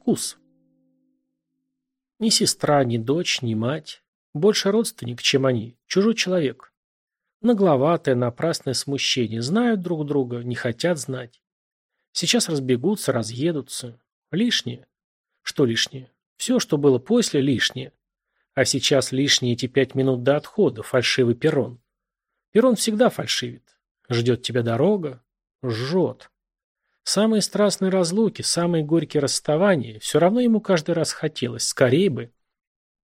вкус. Ни сестра, ни дочь, ни мать. Больше родственник, чем они. Чужой человек. Нагловатое, напрасное смущение. Знают друг друга, не хотят знать. Сейчас разбегутся, разъедутся. Лишнее. Что лишнее? Все, что было после, лишнее. А сейчас лишние эти пять минут до отхода, фальшивый перрон. Перрон всегда фальшивит. Ждет тебя дорога. Жжет. Самые страстные разлуки, самые горькие расставания, все равно ему каждый раз хотелось, скорее бы.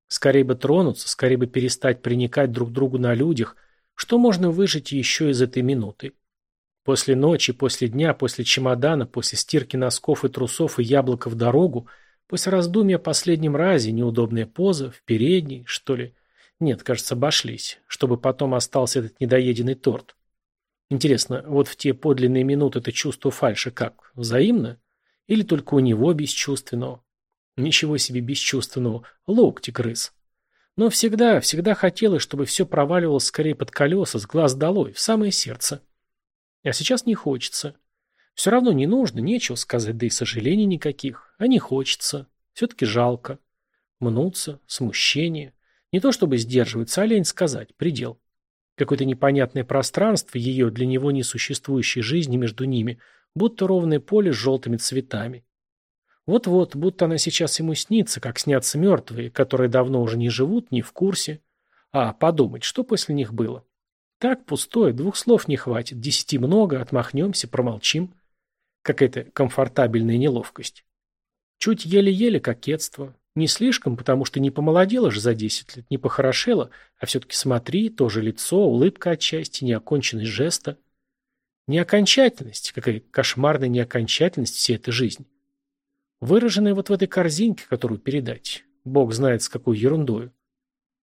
Скорее бы тронуться, скорее бы перестать приникать друг другу на людях, что можно выжить еще из этой минуты. После ночи, после дня, после чемодана, после стирки носков и трусов и яблока в дорогу, после раздумья о последнем разе, неудобная поза, в передней, что ли. Нет, кажется, обошлись, чтобы потом остался этот недоеденный торт. Интересно, вот в те подлинные минуты это чувство фальши как? Взаимно? Или только у него бесчувственного? Ничего себе бесчувственного. Локти крыс. Но всегда, всегда хотелось, чтобы все проваливалось скорее под колеса, с глаз долой, в самое сердце. А сейчас не хочется. Все равно не нужно, нечего сказать, да и сожалений никаких. А не хочется. Все-таки жалко. Мнуться, смущение. Не то чтобы сдерживаться, а лень сказать, предел. Какое-то непонятное пространство ее для него несуществующей жизни между ними, будто ровное поле с желтыми цветами. Вот-вот, будто она сейчас ему снится, как снятся мертвые, которые давно уже не живут, не в курсе. А, подумать, что после них было? Так, пустое, двух слов не хватит, десяти много, отмахнемся, промолчим. Какая-то комфортабельная неловкость. Чуть еле-еле кокетство, не слишком, потому что не помолодела же за десять лет, не похорошела, а все-таки смотри, тоже лицо, улыбка отчасти, неоконченность жеста. Неокончательность, какая кошмарная неокончательность всей этой жизни. Выраженная вот в этой корзинке, которую передать. Бог знает, с какой ерундою.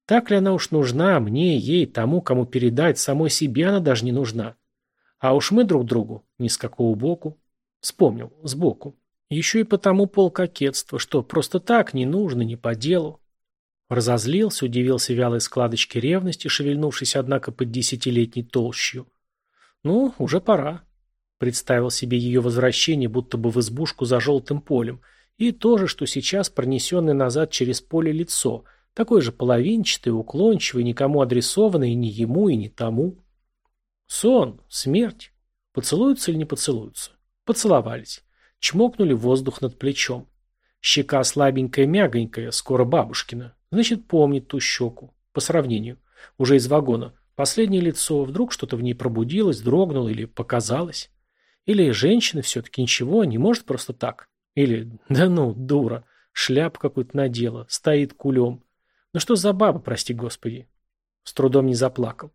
Так ли она уж нужна мне, ей, тому, кому передать, самой себе она даже не нужна. А уж мы друг другу ни с какого боку. Вспомнил, сбоку. Еще и потому полкокетства, что просто так, не нужно, не по делу. Разозлился, удивился вялой складочке ревности, шевельнувшись, однако, под десятилетней толщью. Ну, уже пора. Представил себе ее возвращение, будто бы в избушку за желтым полем, и то же, что сейчас пронесенное назад через поле лицо, такое же половинчатое, уклончивое, никому адресованное, ни ему, и ни тому. Сон, смерть. Поцелуются или не поцелуются? Поцеловались. Чмокнули воздух над плечом. Щека слабенькая, мягонькая, скоро бабушкина. Значит, помнит ту щеку. По сравнению. Уже из вагона. Последнее лицо. Вдруг что-то в ней пробудилось, дрогнуло или показалось. Или женщина все-таки ничего, не может просто так. Или, да ну, дура, шляп какую-то надела, стоит кулем. Ну что за баба, прости господи. С трудом не заплакал.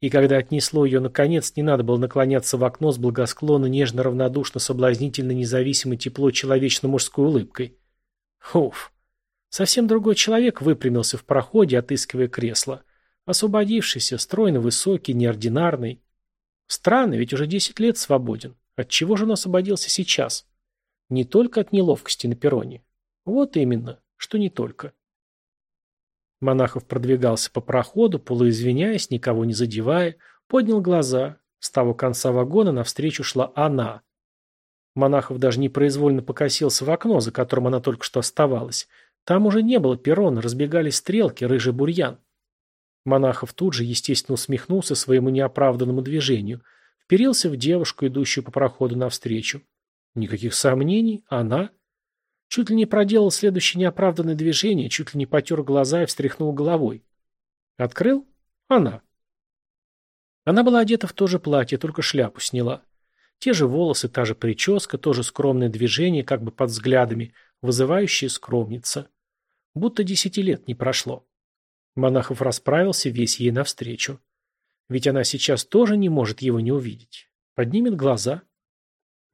И когда отнесло ее наконец, не надо было наклоняться в окно с благосклонно, нежно, равнодушно, соблазнительно, независимо, тепло, человечно-мужской улыбкой. Уф. Совсем другой человек выпрямился в проходе, отыскивая кресло. Освободившийся, стройно высокий, неординарный. Странно, ведь уже десять лет свободен. Отчего же он освободился сейчас? Не только от неловкости на перроне. Вот именно, что не только. Монахов продвигался по проходу, полуизвиняясь, никого не задевая, поднял глаза. С того конца вагона навстречу шла она. Монахов даже непроизвольно покосился в окно, за которым она только что оставалась. Там уже не было перрона, разбегались стрелки, рыжий бурьян. Монахов тут же, естественно, усмехнулся своему неоправданному движению, вперился в девушку, идущую по проходу навстречу. Никаких сомнений, она Чуть ли не проделал следующее неоправданное движение, чуть ли не потер глаза и встряхнул головой. Открыл? Она. Она была одета в то же платье, только шляпу сняла. Те же волосы, та же прическа, тоже скромное движение, как бы под взглядами, вызывающее скромница. Будто десяти лет не прошло. Монахов расправился весь ей навстречу. Ведь она сейчас тоже не может его не увидеть. Поднимет глаза,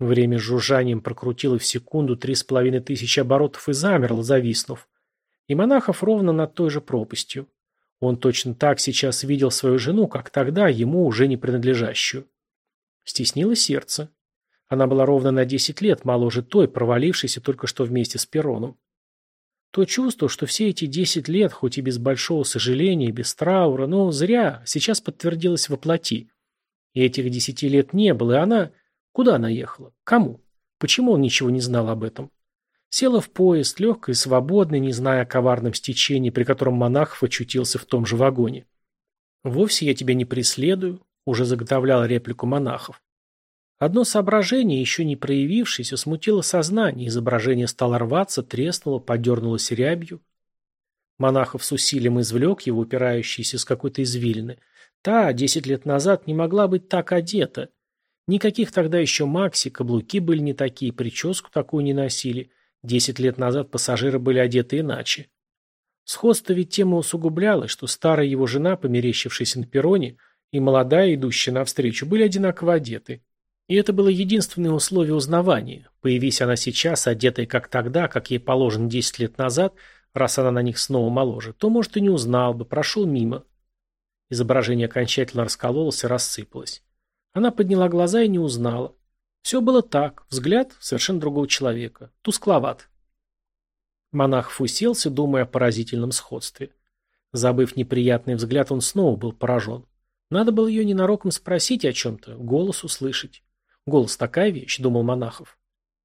Время с жужжанием прокрутило в секунду три с половиной тысячи оборотов и замерло, зависнув. И Монахов ровно над той же пропастью. Он точно так сейчас видел свою жену, как тогда, ему уже не принадлежащую. Стеснило сердце. Она была ровно на десять лет, моложе той, провалившейся только что вместе с Пероном. То чувство, что все эти десять лет, хоть и без большого сожаления, без траура, но зря, сейчас подтвердилось воплоти. И этих десяти лет не было, и она Куда она ехала? Кому? Почему он ничего не знал об этом? Села в поезд, легкой свободной, не зная о коварном стечении, при котором Монахов очутился в том же вагоне. «Вовсе я тебя не преследую», — уже заготовлял реплику Монахов. Одно соображение, еще не проявившееся, смутило сознание, изображение стало рваться, треснуло, подернулось рябью. Монахов с усилием извлек его, упирающийся с какой-то извилины. Та, десять лет назад, не могла быть так одета. Никаких тогда еще макси, каблуки были не такие, прическу такую не носили. Десять лет назад пассажиры были одеты иначе. Сходство ведь тема усугублялось, что старая его жена, померещившаяся на перроне, и молодая, идущая навстречу, были одинаково одеты. И это было единственное условие узнавания. Появись она сейчас, одетая как тогда, как ей положено 10 лет назад, раз она на них снова моложе, то, может, и не узнал бы, прошел мимо. Изображение окончательно раскололось и рассыпалось. Она подняла глаза и не узнала. Все было так, взгляд совершенно другого человека, тускловат. Монах уселся, думая о поразительном сходстве. Забыв неприятный взгляд, он снова был поражен. Надо было ее ненароком спросить о чем-то, голос услышать. Голос такая вещь, думал Монахов.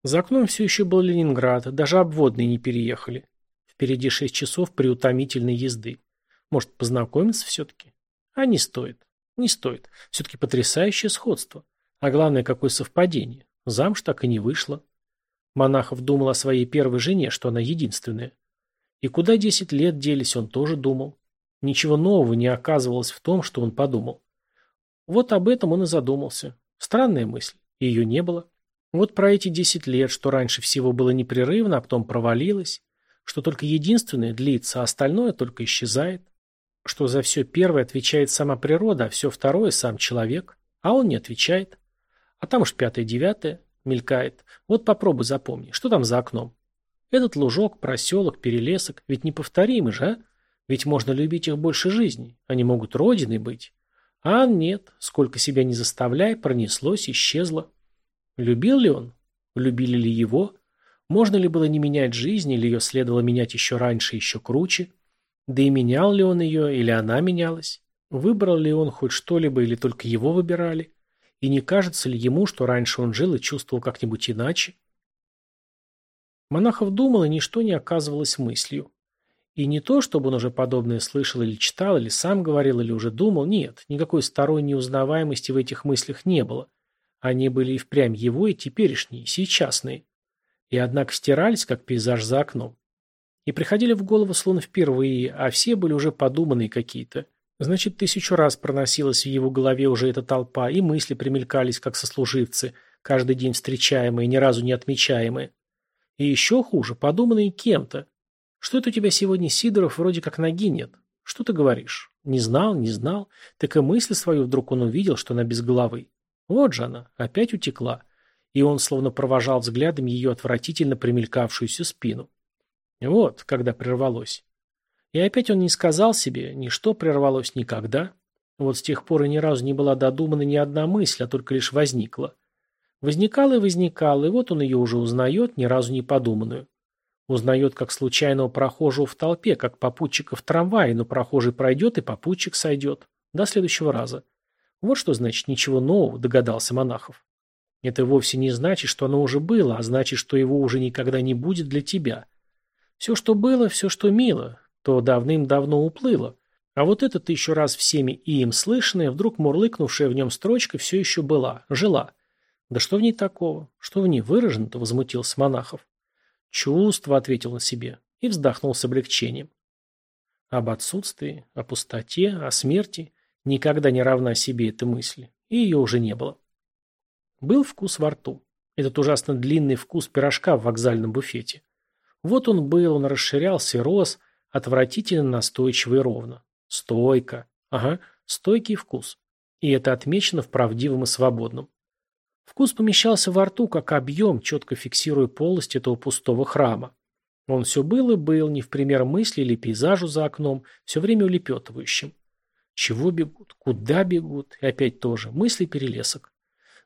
За окном все еще был Ленинград, даже обводные не переехали. Впереди шесть часов при утомительной езды. Может, познакомиться все-таки? А не стоит. Не стоит. Все-таки потрясающее сходство. А главное, какое совпадение. Замуж так и не вышло. Монахов думал о своей первой жене, что она единственная. И куда десять лет делись, он тоже думал. Ничего нового не оказывалось в том, что он подумал. Вот об этом он и задумался. Странная мысль. Ее не было. Вот про эти десять лет, что раньше всего было непрерывно, а потом провалилось, что только единственное длится, а остальное только исчезает, что за все первое отвечает сама природа, а все второе сам человек, а он не отвечает. А там уж пятое-девятое мелькает. Вот попробуй запомни, что там за окном. Этот лужок, проселок, перелесок, ведь неповторимы же, а? Ведь можно любить их больше жизни, они могут родиной быть. А нет, сколько себя не заставляй, пронеслось, исчезло. Любил ли он? Любили ли его? Можно ли было не менять жизнь, или ее следовало менять еще раньше, еще круче? Да и менял ли он ее, или она менялась? Выбрал ли он хоть что-либо, или только его выбирали? И не кажется ли ему, что раньше он жил и чувствовал как-нибудь иначе? Монахов думал, и ничто не оказывалось мыслью. И не то, чтобы он уже подобное слышал или читал, или сам говорил, или уже думал, нет, никакой сторонней узнаваемости в этих мыслях не было. Они были и впрямь его, и теперешние, и сейчасные. И однако стирались, как пейзаж за окном. И приходили в голову словно впервые, а все были уже подуманные какие-то. Значит, тысячу раз проносилась в его голове уже эта толпа, и мысли примелькались, как сослуживцы, каждый день встречаемые, ни разу не отмечаемые. И еще хуже, подуманные кем-то, что это у тебя сегодня, Сидоров, вроде как ноги нет? Что ты говоришь? Не знал, не знал. Так и мысль свою вдруг он увидел, что она без головы. Вот же она, опять утекла. И он словно провожал взглядом ее отвратительно примелькавшуюся спину. Вот, когда прервалось. И опять он не сказал себе, ни что прервалось никогда. Вот с тех пор и ни разу не была додумана ни одна мысль, а только лишь возникла. Возникала и возникала, и вот он ее уже узнает, ни разу не подуманную. Узнает как случайного прохожего в толпе, как попутчика в трамвае, но прохожий пройдет и попутчик сойдет. До следующего раза. Вот что значит ничего нового, догадался Монахов. Это вовсе не значит, что оно уже было, а значит, что его уже никогда не будет для тебя. Все, что было, все, что мило, то давным-давно уплыло. А вот эта еще раз всеми и им слышанная, вдруг мурлыкнувшая в нем строчка все еще была, жила. Да что в ней такого? Что в ней выражено-то, возмутился Монахов. «Чувство», — ответил он себе, и вздохнул с облегчением. Об отсутствии, о пустоте, о смерти никогда не равна себе эта мысль, и ее уже не было. Был вкус во рту. Этот ужасно длинный вкус пирожка в вокзальном буфете. Вот он был, он расширялся и рос, отвратительно настойчиво и ровно. Стойко. Ага, стойкий вкус. И это отмечено в правдивом и свободном. Вкус помещался во рту, как объем, четко фиксируя полость этого пустого храма. Он все был и был, не в пример мысли или пейзажу за окном, все время улепетывающим. Чего бегут? Куда бегут? И опять тоже. Мысли перелесок.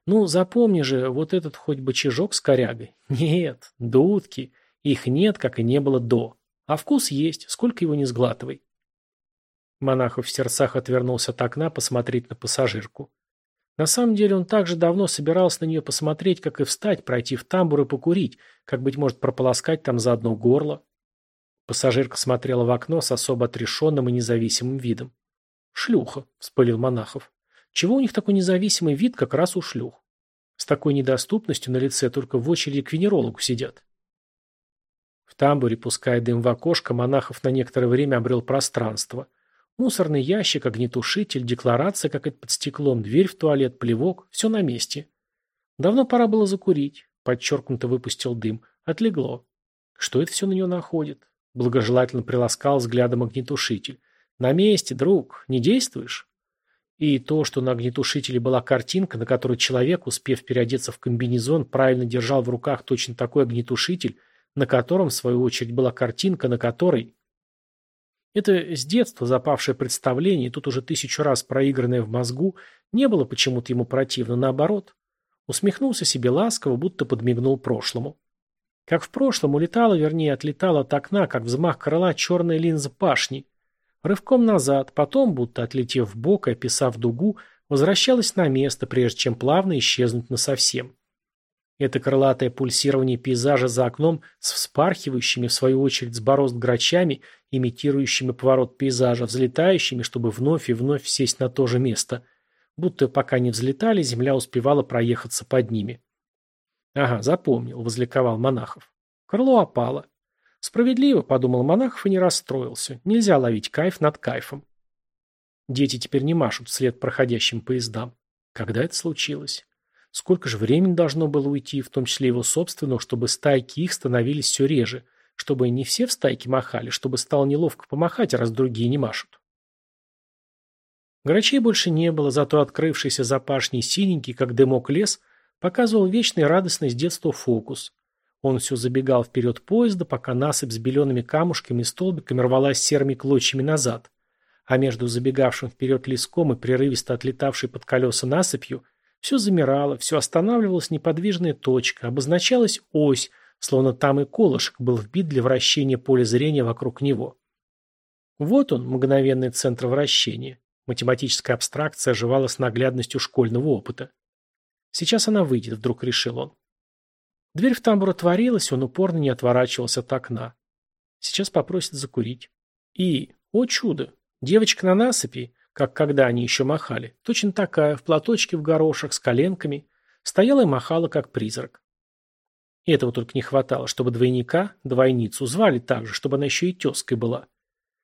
Ну, запомни же, вот этот хоть бы чижок с корягой. Нет, дудки. Их нет, как и не было до. А вкус есть, сколько его не сглатывай. Монахов в сердцах отвернулся от окна посмотреть на пассажирку. На самом деле он так же давно собирался на нее посмотреть, как и встать, пройти в тамбур и покурить, как, быть может, прополоскать там заодно горло. Пассажирка смотрела в окно с особо отрешенным и независимым видом. «Шлюха», — вспылил Монахов. «Чего у них такой независимый вид, как раз у шлюх? С такой недоступностью на лице только в очереди к венерологу сидят». Тамбуре, пуская дым в окошко, Монахов на некоторое время обрел пространство. Мусорный ящик, огнетушитель, декларация какая-то под стеклом, дверь в туалет, плевок – все на месте. Давно пора было закурить. Подчеркнуто выпустил дым. Отлегло. Что это все на него находит? Благожелательно приласкал взглядом огнетушитель. «На месте, друг. Не действуешь?» И то, что на огнетушителе была картинка, на которой человек, успев переодеться в комбинезон, правильно держал в руках точно такой огнетушитель, на котором, в свою очередь, была картинка, на которой... Это с детства запавшее представление, тут уже тысячу раз проигранное в мозгу, не было почему-то ему противно, наоборот. Усмехнулся себе ласково, будто подмигнул прошлому. Как в прошлом улетала, вернее, отлетала от окна, как взмах крыла черная линза пашни. Рывком назад, потом, будто отлетев в бок и описав дугу, возвращалась на место, прежде чем плавно исчезнуть насовсем. Это крылатое пульсирование пейзажа за окном с вспархивающими, в свою очередь, с борозд грачами, имитирующими поворот пейзажа, взлетающими, чтобы вновь и вновь сесть на то же место. Будто пока не взлетали, земля успевала проехаться под ними. Ага, запомнил, возликовал Монахов. Крыло опало. Справедливо, подумал Монахов и не расстроился. Нельзя ловить кайф над кайфом. Дети теперь не машут вслед проходящим поездам. Когда это случилось? Сколько же времени должно было уйти, в том числе его собственного, чтобы стайки их становились все реже, чтобы не все в стайке махали, чтобы стало неловко помахать, раз другие не машут. Грачей больше не было, зато открывшийся за пашней синенький, как дымок лес, Показывал вечный радостный с детства фокус. Он все забегал вперед поезда, пока насыпь с белеными камушками и столбиками рвалась серыми клочьями назад. А между забегавшим вперед леском и прерывисто отлетавшей под колеса насыпью все замирало, все останавливалась неподвижная точка, обозначалась ось, словно там и колышек был вбит для вращения поля зрения вокруг него. Вот он, мгновенный центр вращения. Математическая абстракция оживала с наглядностью школьного опыта. Сейчас она выйдет, вдруг решил он. Дверь в тамбур отворилась, он упорно не отворачивался от окна. Сейчас попросит закурить. И, о чудо, девочка на насыпи, как когда они еще махали, точно такая, в платочке в горошах, с коленками, стояла и махала, как призрак. И этого только не хватало, чтобы двойника, двойницу, звали так же, чтобы она еще и тезкой была.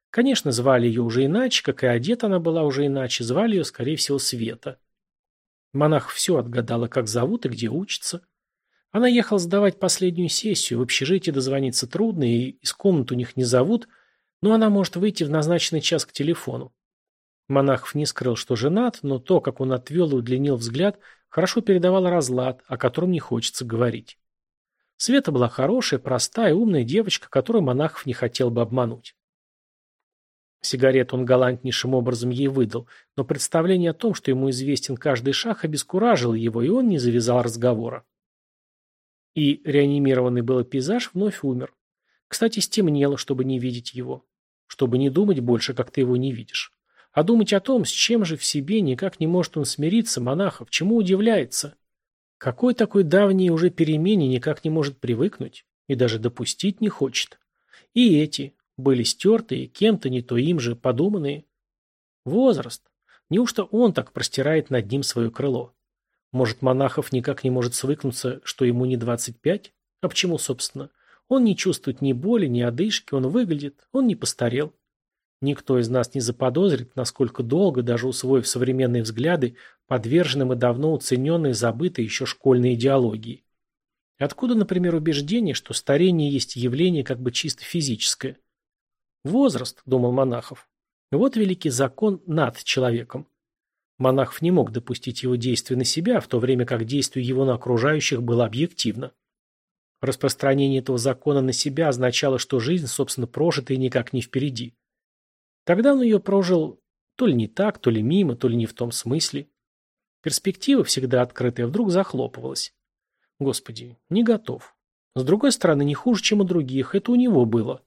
Конечно, звали ее уже иначе, как и одета она была уже иначе, звали ее, скорее всего, Света. Монах все отгадала, как зовут и где учится. Она ехала сдавать последнюю сессию, в общежитии дозвониться трудно, и из комнат у них не зовут, но она может выйти в назначенный час к телефону. Монахов не скрыл, что женат, но то, как он отвел и удлинил взгляд, хорошо передавало разлад, о котором не хочется говорить. Света была хорошая, простая, умная девочка, которую Монахов не хотел бы обмануть. Сигарету он галантнейшим образом ей выдал, но представление о том, что ему известен каждый шаг, обескуражило его, и он не завязал разговора. И реанимированный был пейзаж вновь умер. Кстати, стемнело, чтобы не видеть его. Чтобы не думать больше, как ты его не видишь. А думать о том, с чем же в себе никак не может он смириться, монахов, чему удивляется. Какой такой давней уже перемене никак не может привыкнуть и даже допустить не хочет. И эти, были стертые, кем-то не то им же подуманные. Возраст. Неужто он так простирает над ним свое крыло? Может, монахов никак не может свыкнуться, что ему не 25? А почему, собственно? Он не чувствует ни боли, ни одышки, он выглядит, он не постарел. Никто из нас не заподозрит, насколько долго, даже усвоив современные взгляды, подверженным и давно уцененной забытой еще школьной идеологии. Откуда, например, убеждение, что старение есть явление как бы чисто физическое? Возраст, думал Монахов. Вот великий закон над человеком. Монахов не мог допустить его действия на себя, в то время как действие его на окружающих было объективно. Распространение этого закона на себя означало, что жизнь, собственно, прожита и никак не впереди. Тогда он ее прожил то ли не так, то ли мимо, то ли не в том смысле. Перспектива, всегда открытая, вдруг захлопывалась. Господи, не готов. С другой стороны, не хуже, чем у других, это у него было.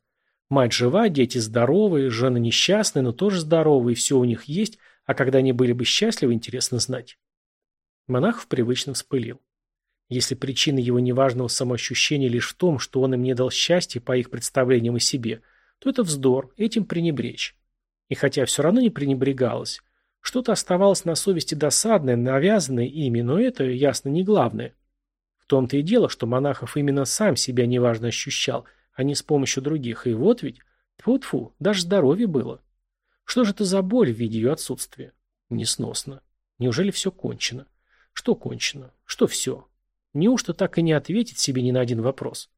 Мать жива, дети здоровые, жена несчастная, но тоже здоровые, все у них есть, а когда они были бы счастливы, интересно знать. Монахов привычно вспылил. Если причина его неважного самоощущения лишь в том, что он им не дал счастья по их представлениям о себе, то это вздор, этим пренебречь. И хотя все равно не пренебрегалось, что-то оставалось на совести досадное, навязанное ими, но это, ясно, не главное. В том-то и дело, что Монахов именно сам себя неважно ощущал, а не с помощью других, и вот ведь, тьфу-тьфу, даже здоровье было. Что же это за боль в виде ее отсутствия? Несносно. Неужели все кончено? Что кончено? Что все? Неужто так и не ответить себе ни на один вопрос?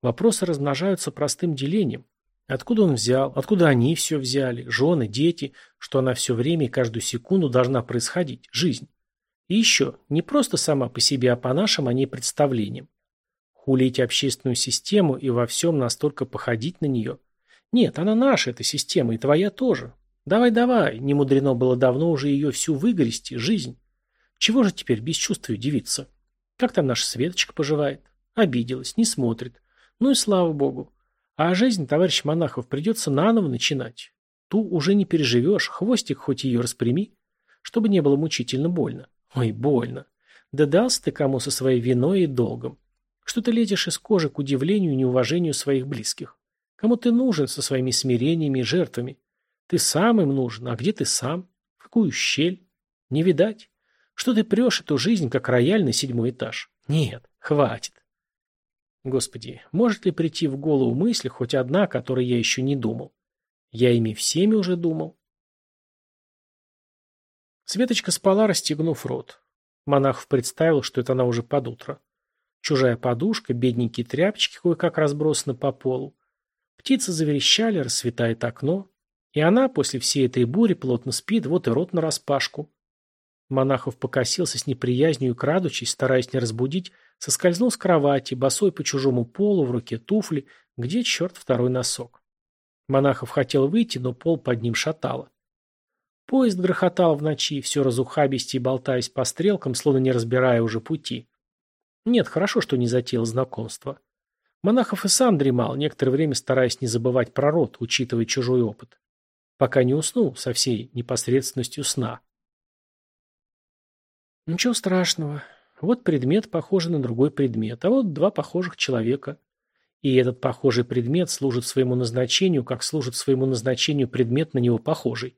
Вопросы размножаются простым делением. Откуда он взял? Откуда они все взяли? Жены, дети? Что она все время и каждую секунду должна происходить? Жизнь. И еще, не просто сама по себе, а по нашим о ней представлениям. Хулить общественную систему и во всем настолько походить на нее. Нет, она наша, эта система, и твоя тоже. Давай-давай, не мудрено было давно уже ее всю выгрести, жизнь. Чего же теперь бесчувствию девиться? Как там наша Светочка поживает? Обиделась, не смотрит. Ну и слава богу. А жизнь, товарищ Монахов, придется наново начинать. Ту уже не переживешь, хвостик хоть ее распрями, чтобы не было мучительно больно. Ой, больно. Да дался ты кому со своей виной и долгом. Что ты лезешь из кожи к удивлению и неуважению своих близких? Кому ты нужен со своими смирениями и жертвами? Ты сам им нужен, а где ты сам? В какую щель? Не видать. Что ты прешь эту жизнь, как рояль на седьмой этаж? Нет, хватит. Господи, может ли прийти в голову мысль хоть одна, о которой я еще не думал? Я ими всеми уже думал. Светочка спала, расстегнув рот. Монахов представил, что это она уже под утро. Чужая подушка, бедненькие тряпочки кое-как разбросаны по полу. Птицы заверещали, рассветает окно. И она после всей этой бури плотно спит, вот и рот нараспашку. Монахов покосился с неприязнью и крадучись, стараясь не разбудить, соскользнул с кровати, босой по чужому полу, в руке туфли, где черт второй носок. Монахов хотел выйти, но пол под ним шатало. Поезд грохотал в ночи, все разухабисти и болтаясь по стрелкам, словно не разбирая уже пути. Нет, хорошо, что не затеял знакомство. Монахов и сам дремал, некоторое время стараясь не забывать про род, учитывая чужой опыт пока не уснул со всей непосредственностью сна. Ничего страшного. Вот предмет похожий на другой предмет, а вот два похожих человека. И этот похожий предмет служит своему назначению, как служит своему назначению предмет на него похожий.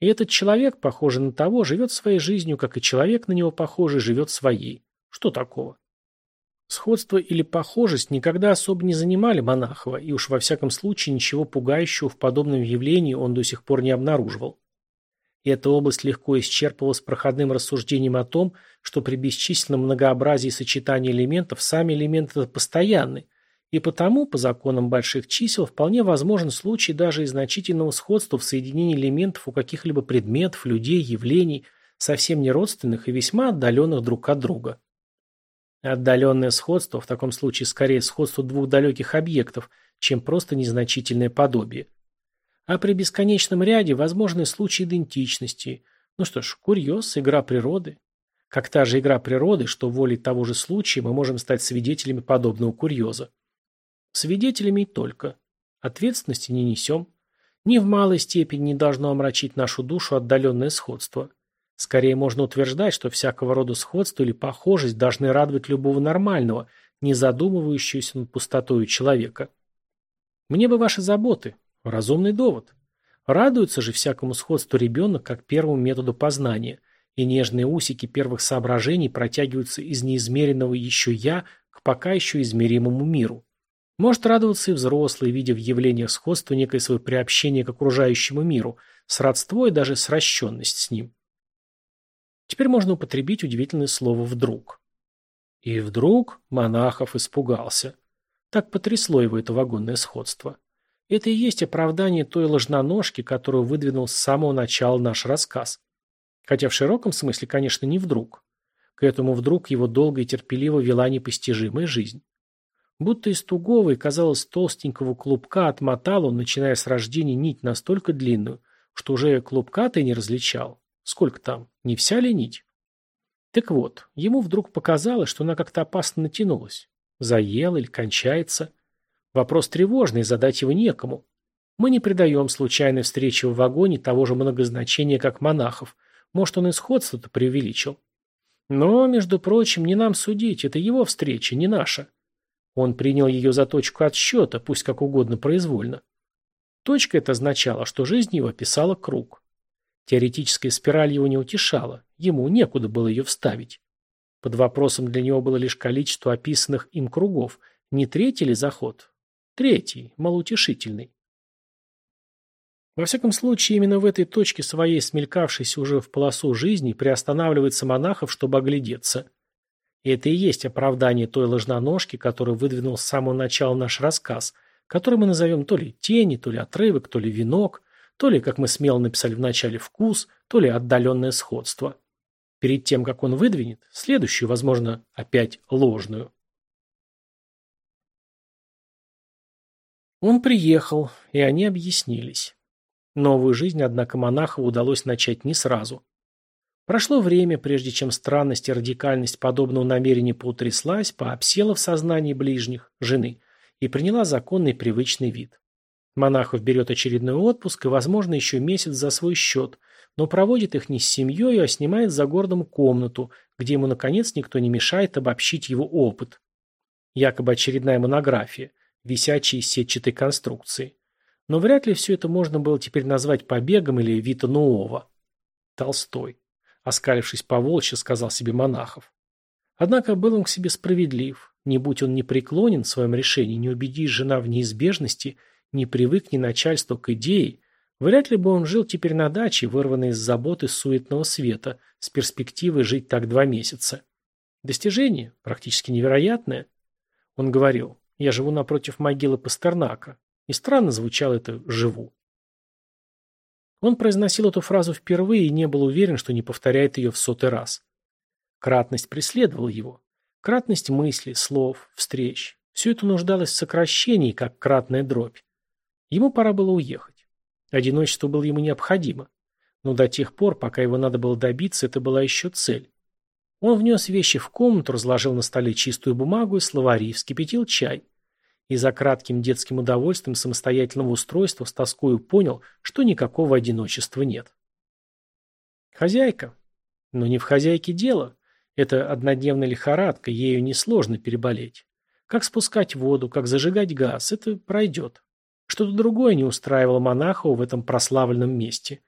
И этот человек, похожий на того, живет своей жизнью, как и человек на него похожий живет своей. Что такого? Сходство или похожесть никогда особо не занимали Монахова, и уж во всяком случае ничего пугающего в подобном явлении он до сих пор не обнаруживал. Эта область легко исчерпывалась проходным рассуждением о том, что при бесчисленном многообразии сочетания элементов сами элементы постоянны, и потому, по законам больших чисел, вполне возможен случай даже и значительного сходства в соединении элементов у каких-либо предметов, людей, явлений, совсем не родственных и весьма отдаленных друг от друга. Отдаленное сходство, в таком случае скорее сходство двух далеких объектов, чем просто незначительное подобие. А при бесконечном ряде возможны случаи идентичности. Ну что ж, курьез, игра природы. Как та же игра природы, что волей того же случая мы можем стать свидетелями подобного курьеза. Свидетелями и только. Ответственности не несем. Ни в малой степени не должно омрачить нашу душу отдаленное сходство. Скорее можно утверждать, что всякого рода сходство или похожесть должны радовать любого нормального, не задумывающегося над пустотой человека. Мне бы ваши заботы. Разумный довод. Радуется же всякому сходству ребенок как первому методу познания, и нежные усики первых соображений протягиваются из неизмеренного еще «я» к пока еще измеримому миру. Может радоваться и взрослый, видя в явлениях сходства некое свое приобщение к окружающему миру, сродство и даже сращенность с ним. Теперь можно употребить удивительное слово «вдруг». И вдруг Монахов испугался. Так потрясло его это вагонное сходство. Это и есть оправдание той ложноножки, которую выдвинул с самого начала наш рассказ. Хотя в широком смысле, конечно, не вдруг. К этому вдруг его долго и терпеливо вела непостижимая жизнь. Будто из тугого и, казалось, толстенького клубка отмотал он, начиная с рождения, нить настолько длинную, что уже клубка ты не различал. Сколько там? Не вся ли нить? Так вот, ему вдруг показалось, что она как-то опасно натянулась. Заела или кончается. Вопрос тревожный, задать его некому. Мы не придаем случайной встрече в вагоне того же многозначения, как монахов. Может, он и сходство-то преувеличил. Но, между прочим, не нам судить, это его встреча, не наша. Он принял ее за точку отсчета, пусть как угодно произвольно. Точка это означала, что жизнь его описала круг. Теоретическая спираль его не утешала, ему некуда было ее вставить. Под вопросом для него было лишь количество описанных им кругов. Не третий ли заход? Третий, малоутешительный. Во всяком случае, именно в этой точке своей, смелькавшейся уже в полосу жизни, приостанавливается монахов, чтобы оглядеться. И это и есть оправдание той ложноножки, которую выдвинул с самого начала наш рассказ, который мы назовем то ли тени, то ли отрывок, то ли венок, то ли, как мы смело написали в начале, вкус, то ли отдаленное сходство. Перед тем, как он выдвинет, следующую, возможно, опять ложную. Он приехал, и они объяснились. Новую жизнь, однако, Монахову удалось начать не сразу. Прошло время, прежде чем странность и радикальность подобного намерения поутряслась, пообсела в сознании ближних, жены, и приняла законный привычный вид. Монахов берет очередной отпуск и, возможно, еще месяц за свой счет, но проводит их не с семьей, а снимает за городом комнату, где ему, наконец, никто не мешает обобщить его опыт. Якобы очередная монография, висячая из сетчатой конструкции. Но вряд ли все это можно было теперь назвать побегом или Вита Нуова. Толстой. Оскалившись по волчьи, сказал себе монахов. Однако был он к себе справедлив. Не будь он непреклонен в своем решении, не убедись жена в неизбежности, не привык ни начальство к идее, вряд ли бы он жил теперь на даче, вырванный из заботы суетного света, с перспективой жить так два месяца. Достижение практически невероятное. Он говорил, я живу напротив могилы Пастернака. И странно звучало это «живу». Он произносил эту фразу впервые и не был уверен, что не повторяет ее в сотый раз. Кратность преследовала его. Кратность мыслей, слов, встреч. Все это нуждалось в сокращении, как кратная дробь. Ему пора было уехать. Одиночество было ему необходимо. Но до тех пор, пока его надо было добиться, это была еще цель. Он внес вещи в комнату, разложил на столе чистую бумагу и словари, вскипятил чай и за кратким детским удовольствием самостоятельного устройства с тоскою понял, что никакого одиночества нет. Хозяйка. Но не в хозяйке дело. Это однодневная лихорадка, ею несложно переболеть. Как спускать воду, как зажигать газ, это пройдет. Что-то другое не устраивало Монахова в этом прославленном месте.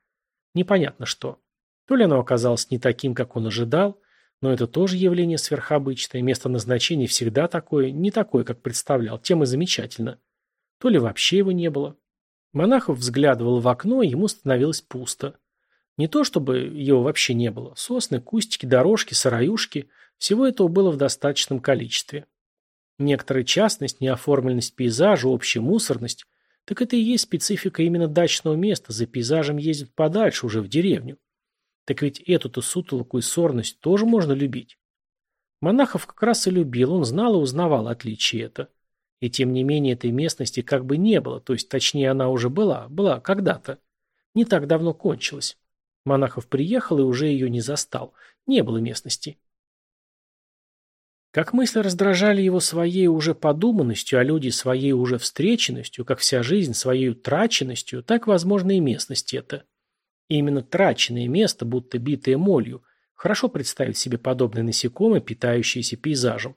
Непонятно что. То ли оно оказалось не таким, как он ожидал, но это тоже явление сверхобычное, место назначения всегда такое, не такое, как представлял, тем и замечательно. То ли вообще его не было. Монахов взглядывал в окно, ему становилось пусто. Не то, чтобы его вообще не было. Сосны, кустики, дорожки, сараюшки – всего этого было в достаточном количестве. Некоторая частность, неоформленность пейзажа, общая мусорность – так это и есть специфика именно дачного места, за пейзажем ездят подальше, уже в деревню. Так ведь эту-то сутолоку и сорность тоже можно любить. Монахов как раз и любил, он знал и узнавал отличие это. И тем не менее этой местности как бы не было, то есть точнее она уже была, была когда-то. Не так давно кончилась. Монахов приехал и уже ее не застал. Не было местности. Как мысли раздражали его своей уже подуманностью, а люди своей уже встреченностью, как вся жизнь своей утраченностью, так, возможно, и местность эта. И именно траченное место, будто битое молью, хорошо представить себе подобное насекомое, питающееся пейзажем.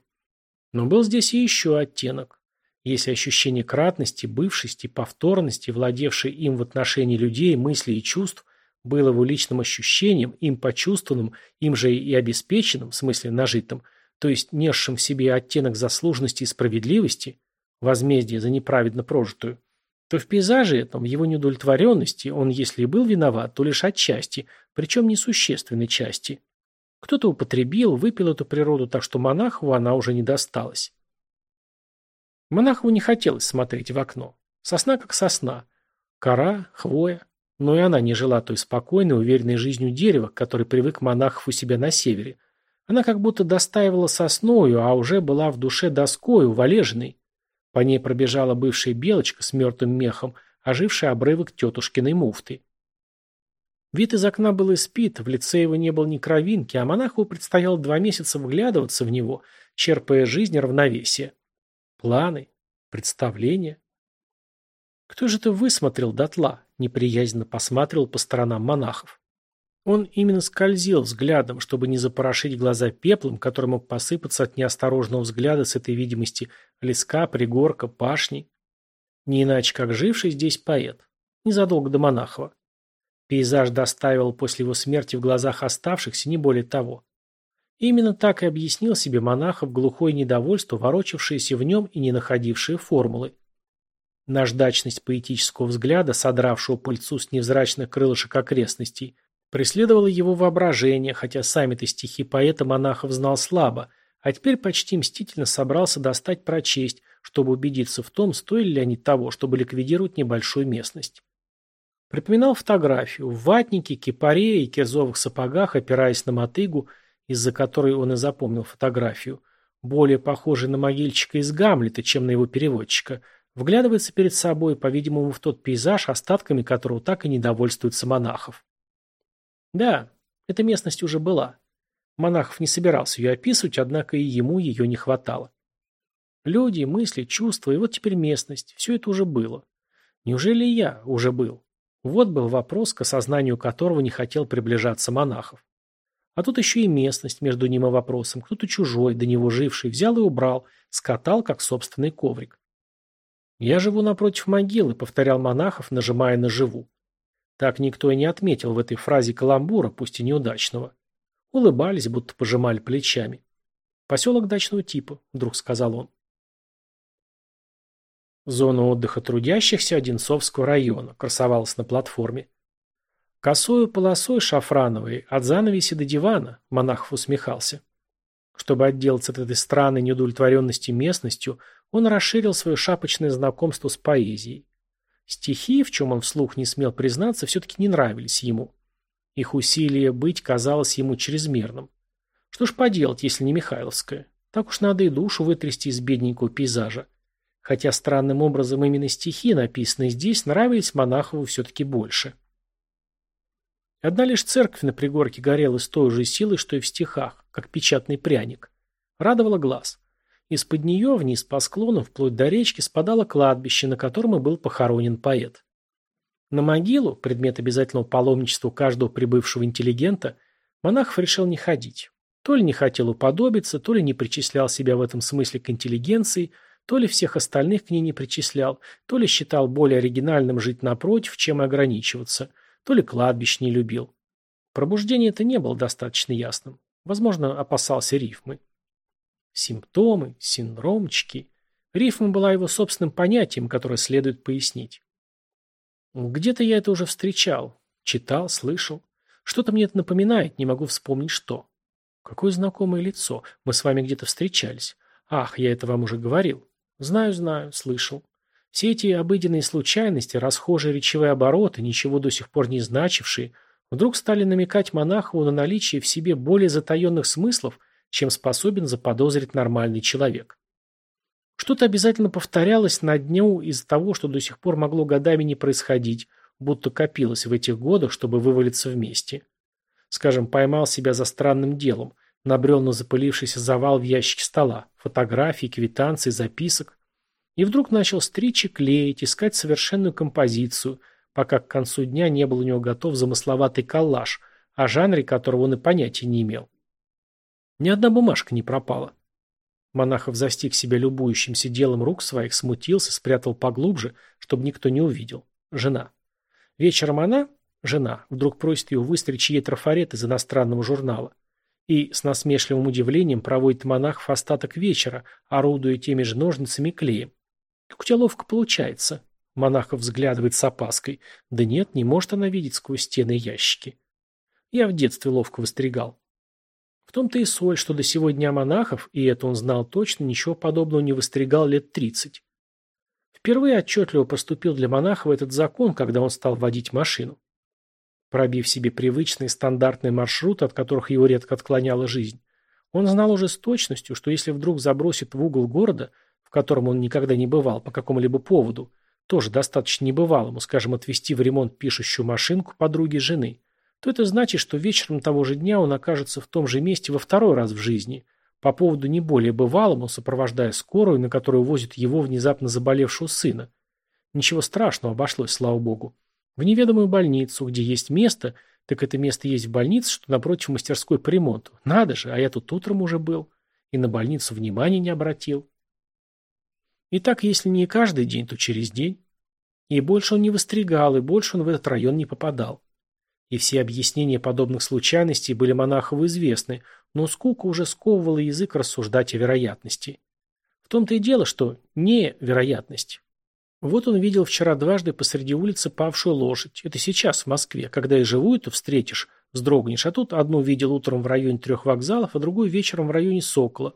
Но был здесь и еще оттенок. Если ощущение кратности, бывшести, повторности, владевшей им в отношении людей, мыслей и чувств, было его личным ощущением, им почувствованным, им же и обеспеченным, в смысле нажитым, то есть несшим в себе оттенок заслуженности и справедливости, возмездие за неправедно прожитую, то в пейзаже этом, его неудовлетворенности, он, если и был виноват, то лишь отчасти, причем несущественной части. Кто-то употребил, выпил эту природу, так что монаху она уже не досталась. Монаху не хотелось смотреть в окно. Сосна как сосна. Кора, хвоя. Но и она не жила той спокойной, уверенной жизнью дерева, к которой привык монахов у себя на севере. Она как будто достаивала сосною, а уже была в душе доскою, валежиной. По ней пробежала бывшая белочка с мертвым мехом, оживший обрывок тетушкиной муфты. Вид из окна был испит, в лице его не было ни кровинки, а монаху предстояло два месяца вглядываться в него, черпая жизнь и равновесие. Планы, представления. Кто же это высмотрел дотла? Неприязненно посматривал по сторонам монахов. Он именно скользил взглядом, чтобы не запорошить глаза пеплом, который мог посыпаться от неосторожного взгляда с этой видимости леска, пригорка, пашни. Не иначе, как живший здесь поэт. Незадолго до Монахова. Пейзаж доставил после его смерти в глазах оставшихся не более того. Именно так и объяснил себе монахов глухое недовольство, ворочавшееся в нем и не находившее формулы. Наждачность поэтического взгляда, содравшего пыльцу с невзрачных крылышек окрестностей, преследовала его воображение, хотя сами-то стихи поэта монахов знал слабо, а теперь почти мстительно собрался достать прочесть, чтобы убедиться в том, стоили ли они того, чтобы ликвидировать небольшую местность. Припоминал фотографию в ватнике, кипаре и кирзовых сапогах, опираясь на мотыгу, из-за которой он и запомнил фотографию, более похожий на могильщика из Гамлета, чем на его переводчика, вглядывается перед собой, по-видимому, в тот пейзаж, остатками которого так и недовольствуются монахов. Да, эта местность уже была. Монахов не собирался ее описывать, однако и ему ее не хватало. Люди, мысли, чувства, и вот теперь местность. Все это уже было. Неужели я уже был? Вот был вопрос, к осознанию которого не хотел приближаться монахов. А тут еще и местность между ним и вопросом. Кто-то чужой, до него живший, взял и убрал, скатал, как собственный коврик. «Я живу напротив могилы», — повторял монахов, нажимая на «живу». Так никто и не отметил в этой фразе каламбура, пусть и неудачного. Улыбались, будто пожимали плечами. «Поселок дачного типа», — вдруг сказал он. Зона отдыха трудящихся Одинцовского района красовалась на платформе. Косою полосой шафрановой, от занавеси до дивана, Монахов усмехался. Чтобы отделаться от этой странной неудовлетворенности местностью, он расширил свое шапочное знакомство с поэзией. Стихи, в чем он вслух не смел признаться, все-таки не нравились ему. Их усилие быть казалось ему чрезмерным. Что ж поделать, если не Михайловская? Так уж надо и душу вытрясти из бедненького пейзажа. Хотя странным образом именно стихи, написанные здесь, нравились Монахову все-таки больше. Одна лишь церковь на пригорке горела с той же силой, что и в стихах, как печатный пряник. Радовала глаз. Из-под нее, вниз по склону, вплоть до речки, спадало кладбище, на котором и был похоронен поэт. На могилу, предмет обязательного паломничества каждого прибывшего интеллигента, Монахов решил не ходить. То ли не хотел уподобиться, то ли не причислял себя в этом смысле к интеллигенции – то ли всех остальных к ней не причислял, то ли считал более оригинальным жить напротив, чем ограничиваться, то ли кладбищ не любил. Пробуждение это не было достаточно ясным. Возможно, опасался рифмы. Симптомы, синдромчики. Рифма была его собственным понятием, которое следует пояснить. Где-то я это уже встречал, читал, слышал. Что-то мне это напоминает, не могу вспомнить что. Какое знакомое лицо. Мы с вами где-то встречались. Ах, я это вам уже говорил. Знаю, знаю, слышал. Все эти обыденные случайности, расхожие речевые обороты, ничего до сих пор не значившие, вдруг стали намекать монаху на наличие в себе более затаенных смыслов, чем способен заподозрить нормальный человек. Что-то обязательно повторялось на дню из-за того, что до сих пор могло годами не происходить, будто копилось в этих годах, чтобы вывалиться вместе. Скажем, поймал себя за странным делом, Набрел на запылившийся завал в ящике стола. Фотографии, квитанции, записок. И вдруг начал стричь и клеить, искать совершенную композицию, пока к концу дня не был у него готов замысловатый коллаж, о жанре которого он и понятия не имел. Ни одна бумажка не пропала. Монахов застиг себя любующимся делом рук своих, смутился, спрятал поглубже, чтобы никто не увидел. Жена. Вечером она, жена, вдруг просит ее выстричь ей трафарет из иностранного журнала и с насмешливым удивлением проводит монах в остаток вечера, орудуя теми же ножницами клеем. Как у тебя ловко получается. Монахов взглядывает с опаской. Да нет, не может она видеть сквозь стены ящики. Я в детстве ловко выстригал. В том-то и соль, что до сего дня монахов, и это он знал точно, ничего подобного не выстригал лет тридцать. Впервые отчетливо поступил для Монахова этот закон, когда он стал водить машину. Пробив себе привычный стандартный маршрут, от которых его редко отклоняла жизнь, он знал уже с точностью, что если вдруг забросит в угол города, в котором он никогда не бывал по какому-либо поводу, тоже достаточно небывалому, скажем, отвезти в ремонт пишущую машинку подруги жены, то это значит, что вечером того же дня он окажется в том же месте во второй раз в жизни, по поводу не более бывалому, сопровождая скорую, на которую возит его внезапно заболевшего сына. Ничего страшного обошлось, слава богу в неведомую больницу, где есть место, Так это место есть в больнице, что напротив мастерской по ремонту. Надо же, а я тут утром уже был. И на больницу внимания не обратил. И так, если не каждый день, то через день. И больше он не выстригал, и больше он в этот район не попадал. И все объяснения подобных случайностей были монахову известны, но скука уже сковывала язык рассуждать о вероятности. В том-то и дело, что не вероятность. Вот он видел вчера дважды посреди улицы павшую лошадь. Это сейчас, в Москве. Когда и живую, то встретишь, вздрогнешь. А тут одну видел утром в районе трех вокзалов, а другую вечером в районе Сокола.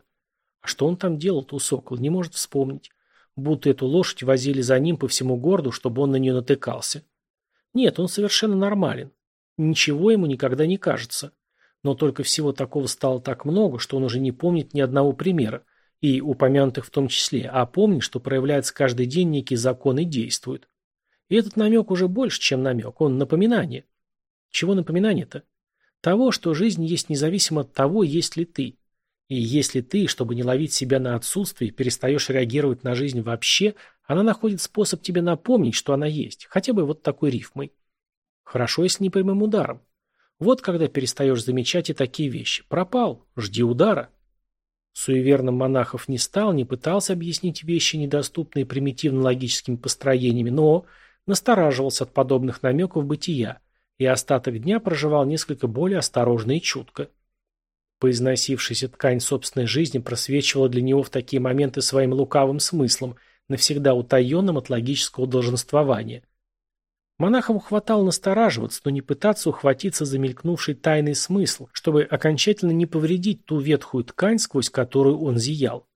А что он там делал-то у Сокола, не может вспомнить. Будто эту лошадь возили за ним по всему городу, чтобы он на нее натыкался. Нет, он совершенно нормален. Ничего ему никогда не кажется. Но только всего такого стало так много, что он уже не помнит ни одного примера, и упомянутых в том числе, а помнит, что проявляется каждый день некий закон и действует. И этот намек уже больше, чем намек, он напоминание. Чего напоминание-то? Того, что жизнь есть независимо от того, есть ли ты. И если ты, чтобы не ловить себя на отсутствие, перестаешь реагировать на жизнь вообще, она находит способ тебе напомнить, что она есть, хотя бы вот такой рифмой. Хорошо, если не прямым ударом. Вот когда перестаешь замечать и такие вещи. Пропал, жди удара. Суеверным монахов не стал, не пытался объяснить вещи, недоступные примитивно-логическими построениями, но настораживался от подобных намеков бытия и остаток дня проживал несколько более осторожно и чутко. Поизносившаяся ткань собственной жизни просвечивала для него в такие моменты своим лукавым смыслом, навсегда утаенным от логического долженствования – Монахам хватало настораживаться, но не пытаться ухватиться за мелькнувший тайный смысл, чтобы окончательно не повредить ту ветхую ткань, сквозь которую он зиял.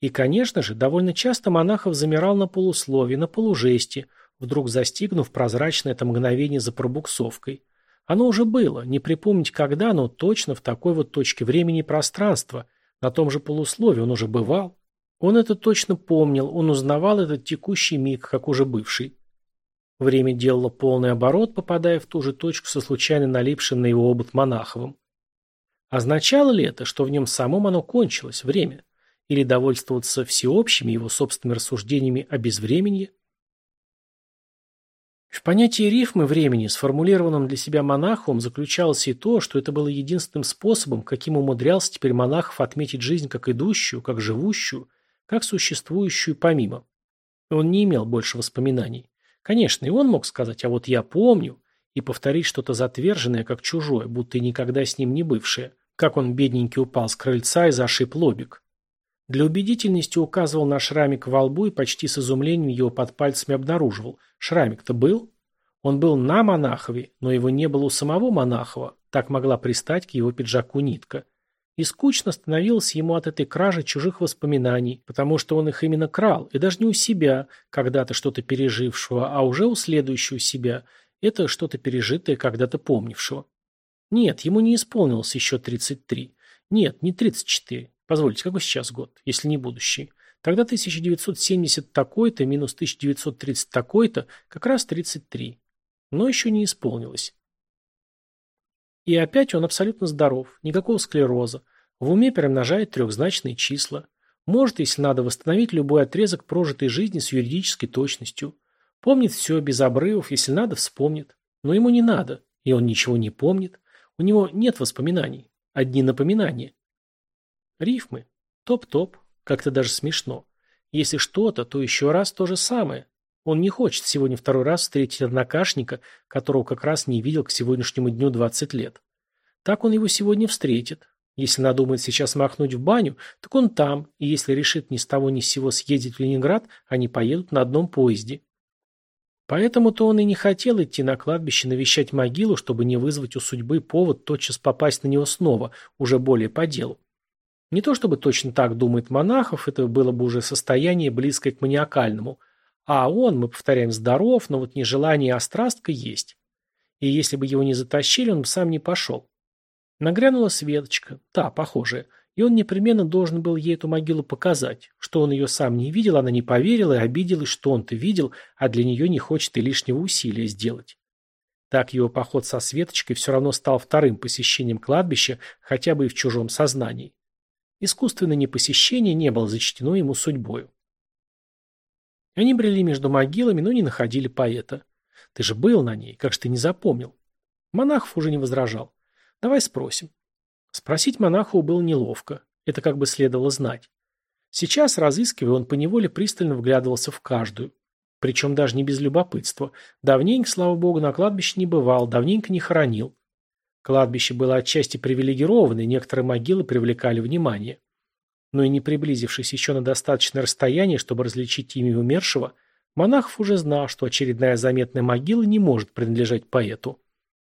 И, конечно же, довольно часто монахов замирал на полуслове, на полужесте, вдруг застигнув прозрачное это мгновение за пробуксовкой. Оно уже было, не припомнить когда, но точно в такой вот точке времени и пространства, на том же полуслове он уже бывал. Он это точно помнил, он узнавал этот текущий миг, как уже бывший. Время делало полный оборот, попадая в ту же точку со случайно налипшим на его обод Монаховым. Означало ли это, что в нем самом оно кончилось, время? Или довольствоваться всеобщими его собственными рассуждениями о безвременье? В понятии рифмы времени, сформулированном для себя монахом, заключалось и то, что это было единственным способом, каким умудрялся теперь монахов отметить жизнь как идущую, как живущую, как существующую помимо. Он не имел больше воспоминаний. Конечно, и он мог сказать, а вот я помню, и повторить что-то затверженное, как чужое, будто никогда с ним не бывшее, как он, бедненький, упал с крыльца и зашиб лобик. Для убедительности указывал на шрамик во лбу и почти с изумлением его под пальцами обнаруживал. Шрамик-то был? Он был на Монахове, но его не было у самого Монахова. Так могла пристать к его пиджаку нитка. И скучно становилось ему от этой кражи чужих воспоминаний, потому что он их именно крал, и даже не у себя, когда-то что-то пережившего, а уже у следующего себя, это что-то пережитое, когда-то помнившего. Нет, ему не исполнилось еще 33. Нет, не 34. Позвольте, какой сейчас год, если не будущий? Тогда 1970 такой-то минус 1930 такой-то, как раз 33. Но еще не исполнилось. И опять он абсолютно здоров, никакого склероза, в уме перемножает трехзначные числа. Может, если надо, восстановить любой отрезок прожитой жизни с юридической точностью. Помнит все без обрывов, если надо, вспомнит. Но ему не надо, и он ничего не помнит. У него нет воспоминаний, одни напоминания. Рифмы. Топ-топ. Как-то даже смешно. Если что-то, то еще раз то же самое. Он не хочет сегодня второй раз встретить однокашника, которого как раз не видел к сегодняшнему дню 20 лет. Так он его сегодня встретит. Если надумает сейчас махнуть в баню, так он там, и если решит ни с того ни с сего съездить в Ленинград, они поедут на одном поезде. Поэтому-то он и не хотел идти на кладбище навещать могилу, чтобы не вызвать у судьбы повод тотчас попасть на него снова, уже более по делу. Не то чтобы точно так думает монахов, это было бы уже состояние, близкое к маниакальному. А он, мы повторяем, здоров, но вот нежелание, а страстка есть. И если бы его не затащили, он бы сам не пошел. Нагрянула Светочка, та, похожая, и он непременно должен был ей эту могилу показать. Что он ее сам не видел, она не поверила и обиделась, что он-то видел, а для нее не хочет и лишнего усилия сделать. Так его поход со Светочкой все равно стал вторым посещением кладбища, хотя бы и в чужом сознании. Искусственное непосещение не было зачтено ему судьбою. Они брели между могилами, но не находили поэта. Ты же был на ней, как же ты не запомнил? Монахов уже не возражал. Давай спросим. Спросить монаху было неловко. Это как бы следовало знать. Сейчас, разыскивая, он поневоле пристально вглядывался в каждую. Причем даже не без любопытства. Давненько, слава богу, на кладбище не бывал, давненько не хоронил. Кладбище было отчасти привилегированное, некоторые могилы привлекали внимание. Но и не приблизившись еще на достаточное расстояние, чтобы различить имя умершего, Монахов уже знал, что очередная заметная могила не может принадлежать поэту.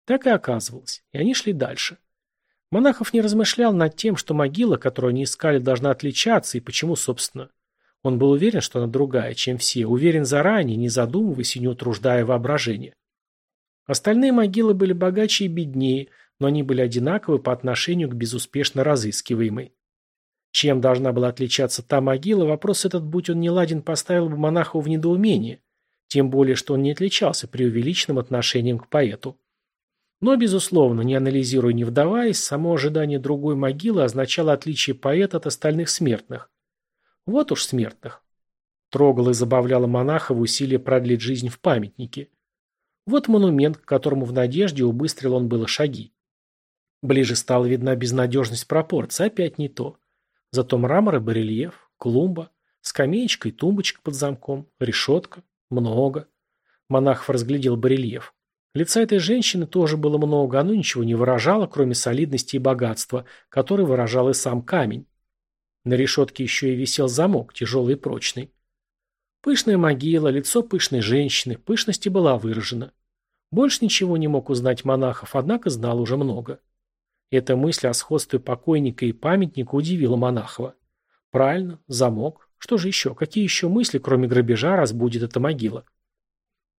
Так и оказывалось, и они шли дальше. Монахов не размышлял над тем, что могила, которую они искали, должна отличаться, и почему, собственно. Он был уверен, что она другая, чем все, уверен заранее, не задумываясь и не утруждая воображение. Остальные могилы были богаче и беднее, но они были одинаковы по отношению к безуспешно разыскиваемой. Чем должна была отличаться та могила, вопрос этот, будь он не ладен, поставил бы монаху в недоумение, тем более, что он не отличался преувеличенным отношением к поэту. Но, безусловно, не анализируя, не вдаваясь, само ожидание другой могилы означало отличие поэта от остальных смертных. Вот уж смертных. Трогало и забавляло монаха в усилии продлить жизнь в памятнике. Вот монумент, к которому в надежде убыстрил он было шаги. Ближе стала видна безнадежность пропорций, опять не то. Зато мрамор и барельеф, клумба, скамеечка и тумбочка под замком, решетка. Много. Монахов разглядел барельеф. Лица этой женщины тоже было много, оно ничего не выражало, кроме солидности и богатства, который выражал и сам камень. На решетке еще и висел замок, тяжелый и прочный. Пышная могила, лицо пышной женщины, пышности была выражена. Больше ничего не мог узнать монахов, однако знал уже много. Эта мысль о сходстве покойника и памятника удивила монахова. Правильно, замок. Что же еще? Какие еще мысли, кроме грабежа, разбудит эта могила?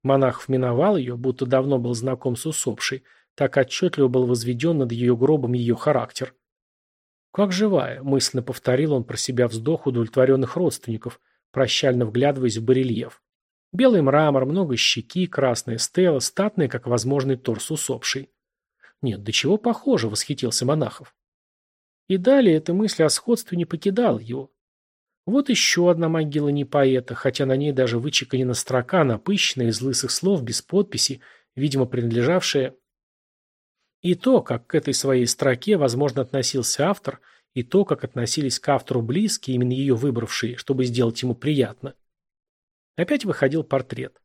Монах миновал ее, будто давно был знаком с усопшей, так отчетливо был возведен над ее гробом ее характер. «Как живая», — мысленно повторил он про себя вздох удовлетворенных родственников, прощально вглядываясь в барельеф. Белый мрамор, много щеки, красная стела, статная, как возможный торс усопшей. Нет, до чего похоже, восхитился Монахов. И далее эта мысль о сходстве не покидала его. Вот еще одна могила не поэта, хотя на ней даже вычеканена строка, напыщенная из лысых слов, без подписи, видимо, принадлежавшая... И то, как к этой своей строке, возможно, относился автор, и то, как относились к автору близкие, именно ее выбравшие, чтобы сделать ему приятно. Опять выходил портрет.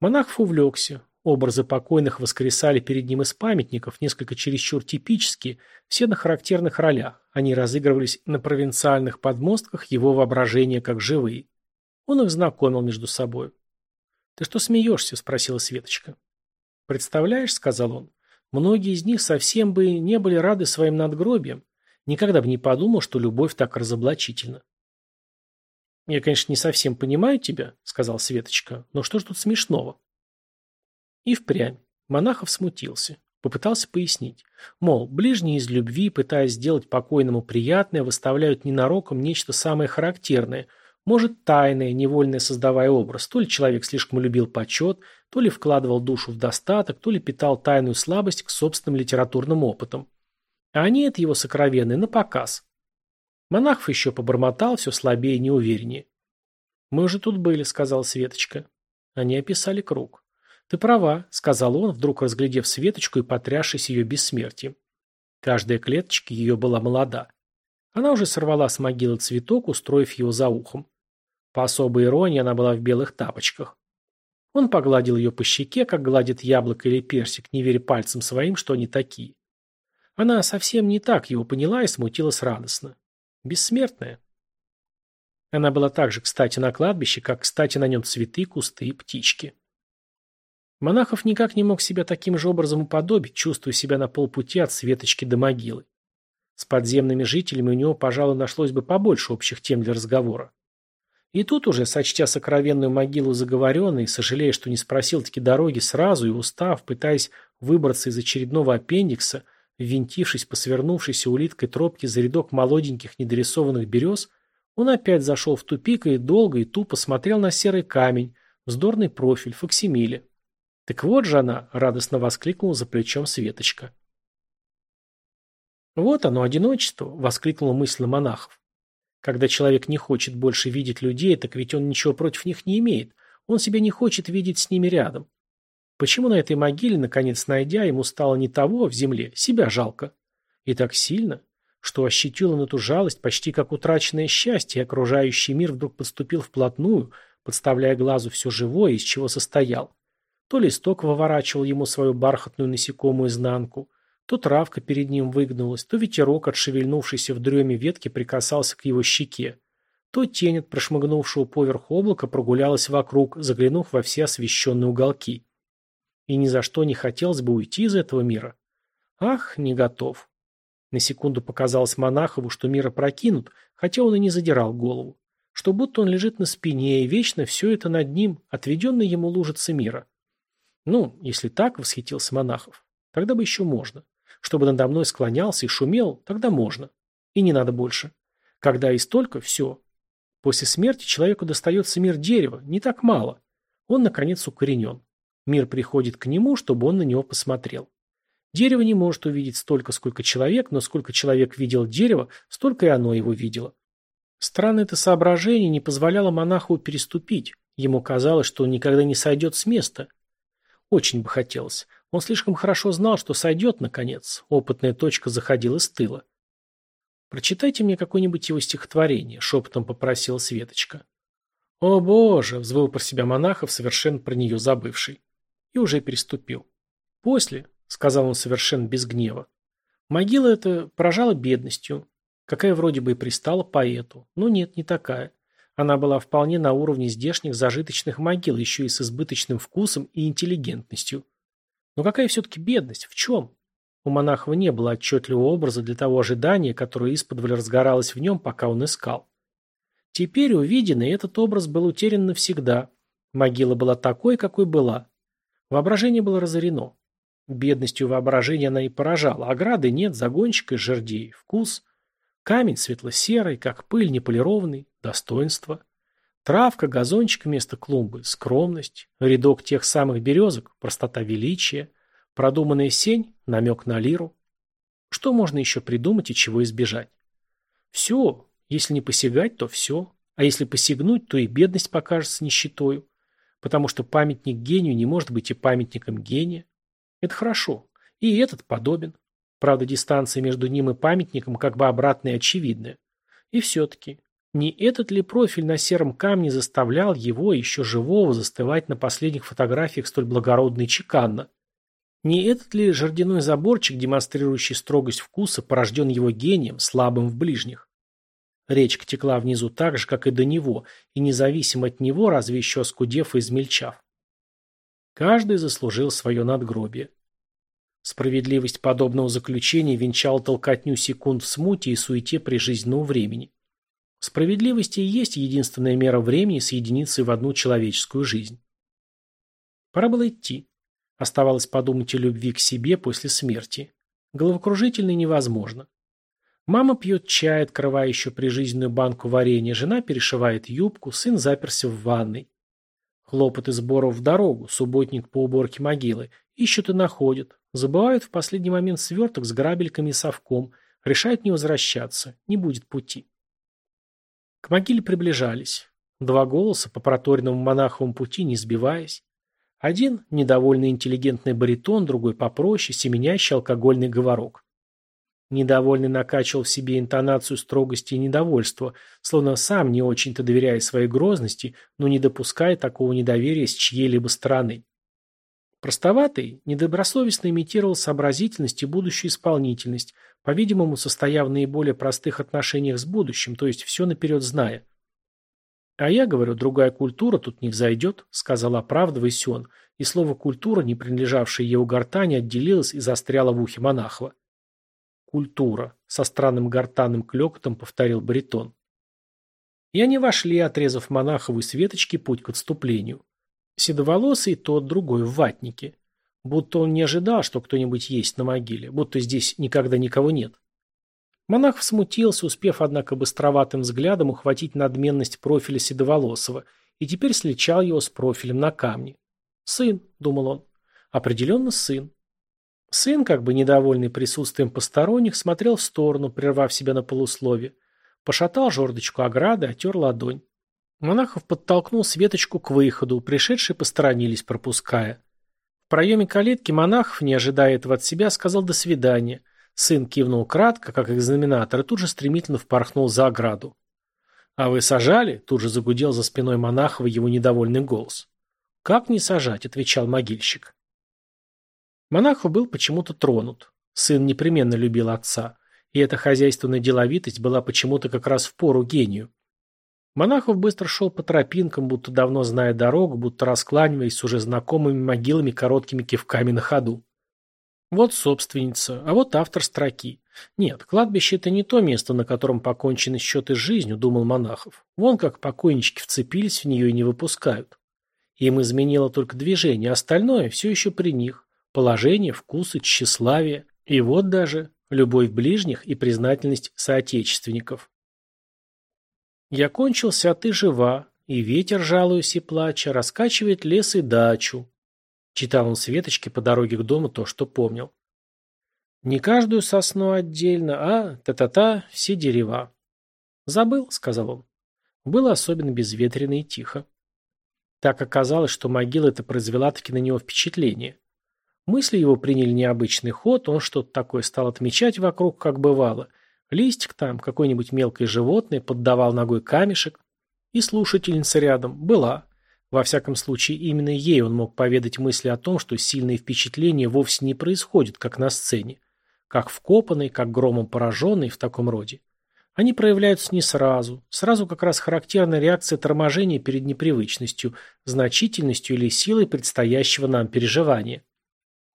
Монах увлекся. Образы покойных воскресали перед ним из памятников, несколько чересчур типические, все на характерных ролях. Они разыгрывались на провинциальных подмостках его воображения как живые. Он их знакомил между собой. «Ты что смеешься?» – спросила Светочка. «Представляешь», – сказал он, – «многие из них совсем бы не были рады своим надгробиям. Никогда бы не подумал, что любовь так разоблачительна». «Я, конечно, не совсем понимаю тебя», – сказал Светочка, – «но что ж тут смешного?» И впрямь. Монахов смутился. Попытался пояснить. Мол, ближние из любви, пытаясь сделать покойному приятное, выставляют ненароком нечто самое характерное, может, тайное, невольное создавая образ. То ли человек слишком любил почет, то ли вкладывал душу в достаток, то ли питал тайную слабость к собственным литературным опытам. А они это его сокровенные, на показ. Монахов еще побормотал, все слабее и неувереннее. «Мы уже тут были», — сказала Светочка. Они описали круг. «Ты права», — сказал он, вдруг разглядев Светочку и потрясшись ее бессмертием. Каждая клеточка ее была молода. Она уже сорвала с могилы цветок, устроив его за ухом. По особой иронии она была в белых тапочках. Он погладил ее по щеке, как гладит яблоко или персик, не веря пальцем своим, что они такие. Она совсем не так его поняла и смутилась радостно. Бессмертная. Она была так же кстати на кладбище, как кстати на нем цветы, кусты и птички. Монахов никак не мог себя таким же образом уподобить, чувствуя себя на полпути от Светочки до могилы. С подземными жителями у него, пожалуй, нашлось бы побольше общих тем для разговора. И тут уже, сочтя сокровенную могилу заговоренной, сожалея, что не спросил таки дороги сразу и устав, пытаясь выбраться из очередного аппендикса, ввинтившись по свернувшейся улиткой тропки за рядок молоденьких недорисованных берез, он опять зашел в тупик и долго и тупо смотрел на серый камень, вздорный профиль, факсимиле. «Так вот же она!» — радостно воскликнула за плечом Светочка. «Вот оно, одиночество!» — воскликнула мысленно монахов. «Когда человек не хочет больше видеть людей, так ведь он ничего против них не имеет. Он себя не хочет видеть с ними рядом. Почему на этой могиле, наконец найдя, ему стало не того в земле, себя жалко? И так сильно, что ощутил он эту жалость почти как утраченное счастье, окружающий мир вдруг подступил вплотную, подставляя глазу все живое, из чего состоял. То листок выворачивал ему свою бархатную насекомую изнанку, то травка перед ним выгнулась, то ветерок, отшевельнувшийся в дреме ветки, прикасался к его щеке, то тень от прошмыгнувшего поверх облака прогулялась вокруг, заглянув во все освещенные уголки. И ни за что не хотелось бы уйти из этого мира. Ах, не готов. На секунду показалось Монахову, что мир опрокинут, хотя он и не задирал голову. Что будто он лежит на спине, и вечно все это над ним, отведенная ему лужица мира. Ну, если так, восхитился Монахов, тогда бы еще можно. Чтобы надо мной склонялся и шумел, тогда можно. И не надо больше. Когда и столько, все. После смерти человеку достается мир дерева, не так мало. Он, наконец, укоренен. Мир приходит к нему, чтобы он на него посмотрел. Дерево не может увидеть столько, сколько человек, но сколько человек видел дерево, столько и оно его видело. Странное это соображение не позволяло монаху переступить. Ему казалось, что он никогда не сойдет с места. Очень бы хотелось. Он слишком хорошо знал, что сойдет, наконец. Опытная точка заходила с тыла. «Прочитайте мне какое-нибудь его стихотворение», — шепотом попросила Светочка. «О, Боже!» — взвыл про себя монахов, совершенно про нее забывший. И уже переступил. «После, сказал он совершенно без гнева. Могила эта поражала бедностью, какая вроде бы и пристала поэту. Но нет, не такая. Она была вполне на уровне здешних зажиточных могил, еще и с избыточным вкусом и интеллигентностью. Но какая все-таки бедность? В чем? У Монахова не было отчетливого образа для того ожидания, которое исподволь разгоралось в нем, пока он искал. Теперь увиденный этот образ был утерян навсегда. Могила была такой, какой была. Воображение было разорено. Бедностью воображения она и поражала. Ограды нет, загонщик из жердей. Вкус. Камень светло-серый, как пыль, неполированный. Достоинство. Травка, газончик вместо клумбы. Скромность. Рядок тех самых березок. Простота величия. Продуманная сень. Намек на лиру. Что можно еще придумать и чего избежать? Все. Если не посягать, то все. А если посягнуть, то и бедность покажется нищетою. Потому что памятник гению не может быть и памятником гения. Это хорошо. И этот подобен. Правда, дистанция между ним и памятником как бы обратная и очевидная. И все-таки, не этот ли профиль на сером камне заставлял его, еще живого, застывать на последних фотографиях столь благородно и чеканно? Не этот ли жердяной заборчик, демонстрирующий строгость вкуса, порожден его гением, слабым в ближних? Речка текла внизу так же, как и до него, и независимо от него, разве еще оскудев и измельчав. Каждый заслужил свое надгробие. Справедливость подобного заключения венчал толкотню секунд в смуте и суете прижизненного времени. Справедливость и есть единственная мера времени с единицей в одну человеческую жизнь. Пора было идти. Оставалось подумать о любви к себе после смерти. Головокружительно невозможно. Мама пьет чай, открывая еще прижизненную банку варенья, жена перешивает юбку, сын заперся в ванной. Хлопоты сборов в дорогу, субботник по уборке могилы. Ищут и находят. Забывают в последний момент сверток с грабельками и совком. Решают не возвращаться. Не будет пути. К могиле приближались. Два голоса по проторенному монаховому пути, не сбиваясь. Один – недовольный интеллигентный баритон, другой попроще, семенящий алкогольный говорок. Недовольный накачивал в себе интонацию строгости и недовольства, словно сам не очень-то доверяя своей грозности, но не допуская такого недоверия с чьей-либо стороны. Простоватый, недобросовестно имитировал сообразительность и будущую исполнительность, по-видимому, состояв в наиболее простых отношениях с будущим, то есть все наперед зная. «А я говорю, другая культура тут не взойдет», — сказал оправдываясь он, и слово «культура», не принадлежавшее его гортани, отделилось и застряло в ухе Монахова. «Культура», — со странным гортанным клёкотом повторил баритон. И они вошли, отрезав монахову и Светочке путь к отступлению. Седоволосый тот, другой в ватнике. Будто он не ожидал, что кто-нибудь есть на могиле, будто здесь никогда никого нет. Монах смутился, успев, однако, быстроватым взглядом ухватить надменность профиля Седоволосого, и теперь сличал его с профилем на камне. «Сын», — думал он, — «определенно сын. Сын, как бы недовольный присутствием посторонних, смотрел в сторону, прервав себя на полуслове. Пошатал жердочку ограды, отер ладонь. Монахов подтолкнул Светочку к выходу, пришедшие посторонились, пропуская. В проеме калитки монахов, не ожидая этого от себя, сказал «до свидания». Сын кивнул кратко, как экзаменатор, и тут же стремительно впорхнул за ограду. «А вы сажали?» – тут же загудел за спиной Монахова его недовольный голос. «Как не сажать?» – отвечал могильщик. Монахов был почему-то тронут. Сын непременно любил отца, и эта хозяйственная деловитость была почему-то как раз в пору гению. Монахов быстро шел по тропинкам, будто давно зная дорогу, будто раскланиваясь с уже знакомыми могилами короткими кивками на ходу. Вот собственница, а вот автор строки. Нет, кладбище – это не то место, на котором покончены счеты с жизнью, думал Монахов. Вон как покойнички вцепились в нее и не выпускают. Им изменило только движение, остальное все еще при них. Положение, вкусы, тщеславие. И вот даже любовь ближних и признательность соотечественников. Я кончился, а ты жива, и ветер, жалуясь и плача, раскачивает лес и дачу. Читал он Светочке по дороге к дому то, что помнил. Не каждую сосну отдельно, а та-та-та, все дерева. Забыл, сказал он. Было особенно безветренно и тихо. Так оказалось, что могила эта произвела таки на него впечатление. Мысли его приняли необычный ход, он что-то такое стал отмечать вокруг, как бывало. Листик там, какое-нибудь мелкое животное, поддавал ногой камешек. И слушательница рядом была. Во всяком случае, именно ей он мог поведать мысли о том, что сильные впечатления вовсе не происходят, как на сцене. Как вкопанный, как громом пораженный в таком роде. Они проявляются не сразу. Сразу как раз характерная реакция торможения перед непривычностью, значительностью или силой предстоящего нам переживания.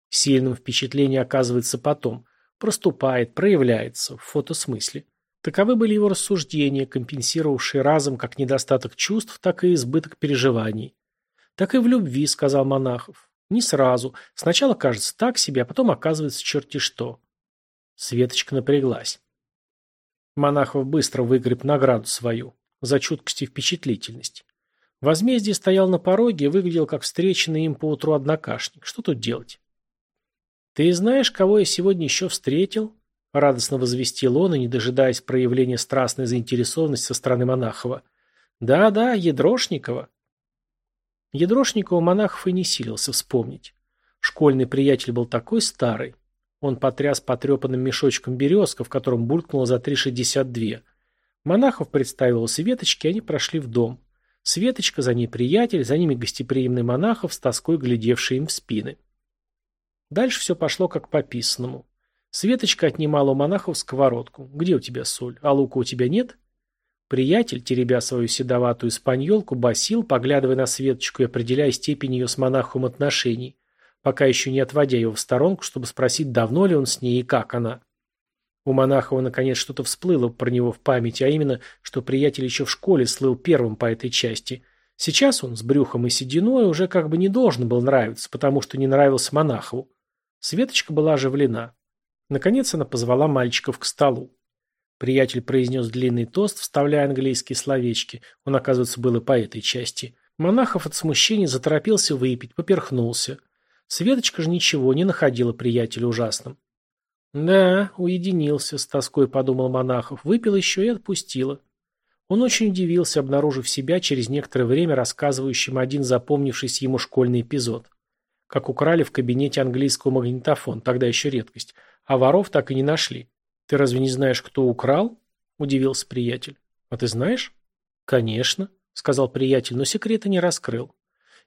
Сильным впечатление оказывается потом, проступает, проявляется, в фотосмысле. Таковы были его рассуждения, компенсировавшие разом как недостаток чувств, так и избыток переживаний. Так и в любви, сказал Монахов. Не сразу. Сначала кажется так себе, а потом оказывается черти что. Светочка напряглась. Монахов быстро выгреб награду свою за чуткость и впечатлительность. Возмездие стоял на пороге и выглядел как встреченный им поутру однокашник. Что тут делать? «Ты знаешь, кого я сегодня еще встретил?» Радостно возвестил он, и, не дожидаясь проявления страстной заинтересованности со стороны Монахова. «Да-да, Ядрошникова». Ядрошникова Монахов и не силился вспомнить. Школьный приятель был такой старый. Он потряс потрепанным мешочком березка, в котором булькнуло за 3,62. Монахов представил Светочке, они прошли в дом. Светочка, за ней приятель, за ними гостеприимный Монахов, с тоской глядевший им в спины. Дальше все пошло как по писанному. Светочка отнимала у монахов сковородку. «Где у тебя соль? А лука у тебя нет?» Приятель, теребя свою седоватую испаньолку, басил, поглядывая на Светочку и определяя степень ее с монахом отношений пока еще не отводя его в сторонку, чтобы спросить, давно ли он с ней и как она. У Монахова наконец что-то всплыло про него в памяти, а именно, что приятель еще в школе слыл первым по этой части. Сейчас он с брюхом и сединой уже как бы не должен был нравиться, потому что не нравился Монахову. Светочка была оживлена. Наконец она позвала мальчиков к столу. Приятель произнес длинный тост, вставляя английские словечки. Он, оказывается, был и по этой части. Монахов от смущения заторопился выпить, поперхнулся. Светочка же ничего не находила приятеля ужасным. «Да, уединился», — с тоской подумал Монахов, выпил еще и отпустила. Он очень удивился, обнаружив себя через некоторое время рассказывающим один запомнившийся ему школьный эпизод. Как украли в кабинете английского магнитофон, тогда еще редкость, а воров так и не нашли. «Ты разве не знаешь, кто украл?» – удивился приятель. «А ты знаешь?» «Конечно», – сказал приятель, но секрета не раскрыл.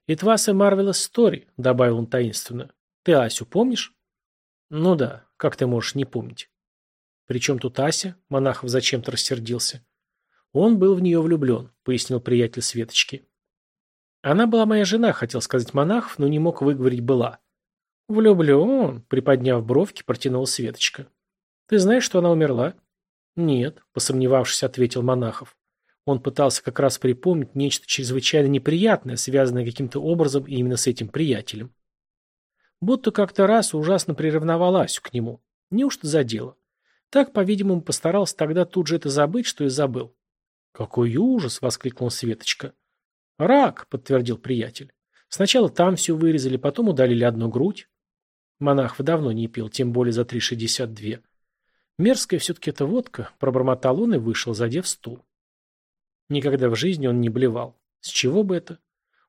«It was a marvelous story», — добавил он таинственно. «Ты Асю помнишь?» «Ну да, как ты можешь не помнить?» «При чем тут Ася?» — Монахов зачем-то рассердился. «Он был в нее влюблен», — пояснил приятель Светочки. «Она была моя жена», — хотел сказать Монахов, но не мог выговорить «была». «Влюблен», — приподняв бровки, протянул Светочка. «Ты знаешь, что она умерла?» «Нет», — посомневавшись, ответил Монахов. Он пытался как раз припомнить нечто чрезвычайно неприятное, связанное каким-то образом именно с этим приятелем. Будто как-то раз ужасно приревновал Асю к нему. Неужто задело? Так, по-видимому, постарался тогда тут же это забыть, что и забыл. «Какой ужас!» — воскликнул Светочка. «Рак!» — подтвердил приятель. «Сначала там все вырезали, потом удалили одну грудь». Монах давно не пил, тем более за 3,62. «Мерзкая все-таки эта водка», — пробормотал он и вышел, задев стул. Никогда в жизни он не блевал. С чего бы это?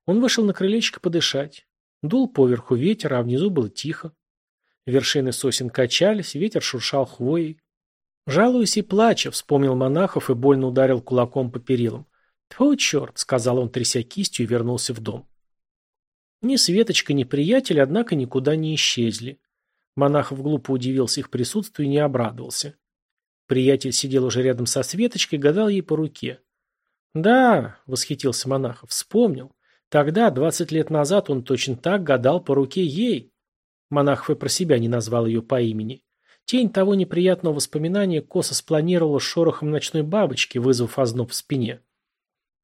Он вышел на крылечко подышать. Дул поверху ветер, а внизу было тихо. Вершины сосен качались, ветер шуршал хвоей. «Жалуюсь и плача», — вспомнил монахов и больно ударил кулаком по перилам. «Тьфу, черт», — сказал он, тряся кистью, и вернулся в дом. Ни Светочка, ни приятель, однако, никуда не исчезли. Монахов глупо удивился их присутствию и не обрадовался. Приятель сидел уже рядом со Светочкой, гадал ей по руке. «Да», — восхитился Монахов, — «вспомнил. Тогда, двадцать лет назад, он точно так гадал по руке ей». Монахов и про себя не назвал ее по имени. Тень того неприятного воспоминания косо спланировала шорохом ночной бабочки, вызвав озноб в спине.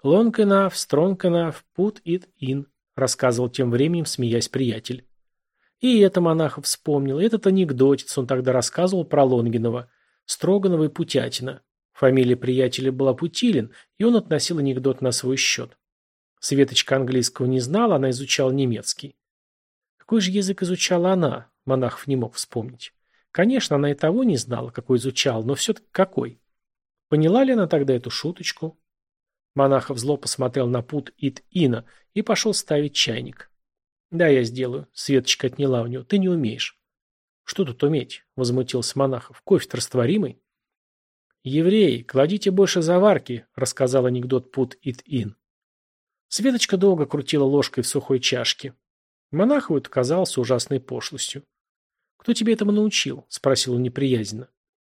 «Long enough, strong enough, put it in», — рассказывал тем временем, смеясь приятель. И это Монахов вспомнил, этот анекдотец он тогда рассказывал про Лонгинова, Строганова и Путятина. Фамилия приятеля была Путилин, и он относил анекдот на свой счет. Светочка английского не знала, она изучала немецкий. Какой же язык изучала она, Монахов не мог вспомнить. Конечно, она и того не знала, какой изучал, но все-таки какой. Поняла ли она тогда эту шуточку? Монахов зло посмотрел на пут Ит Ина и пошел ставить чайник. «Да, я сделаю», — Светочка отняла у него. «Ты не умеешь». «Что тут уметь?» — возмутился Монахов. «Кофе-то растворимый». «Евреи, кладите больше заварки», — рассказал анекдот Пут Ит Ин. Светочка долго крутила ложкой в сухой чашке. Монахову это казалось ужасной пошлостью. «Кто тебе этому научил?» — спросил он неприязненно.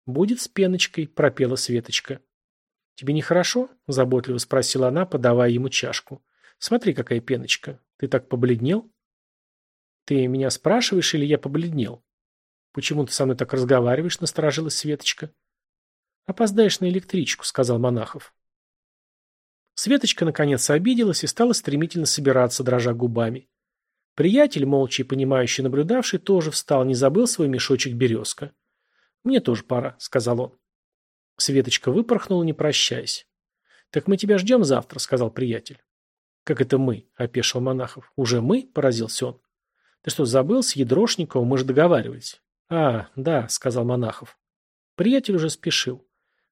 «Будет с пеночкой», — пропела Светочка. «Тебе нехорошо?» – заботливо спросила она, подавая ему чашку. «Смотри, какая пеночка. Ты так побледнел?» «Ты меня спрашиваешь, или я побледнел?» «Почему ты со мной так разговариваешь?» – насторожилась Светочка. «Опоздаешь на электричку», – сказал Монахов. Светочка наконец обиделась и стала стремительно собираться, дрожа губами. Приятель, молча и понимающий наблюдавший, тоже встал, не забыл свой мешочек березка. «Мне тоже пора», – сказал он. Светочка выпорхнула, не прощаясь. «Так мы тебя ждем завтра», — сказал приятель. «Как это мы?» — опешил Монахов. «Уже мы?» — поразился он. «Ты что, забыл с Ядрошниковым? Мы же договаривались». «А, да», — сказал Монахов. Приятель уже спешил.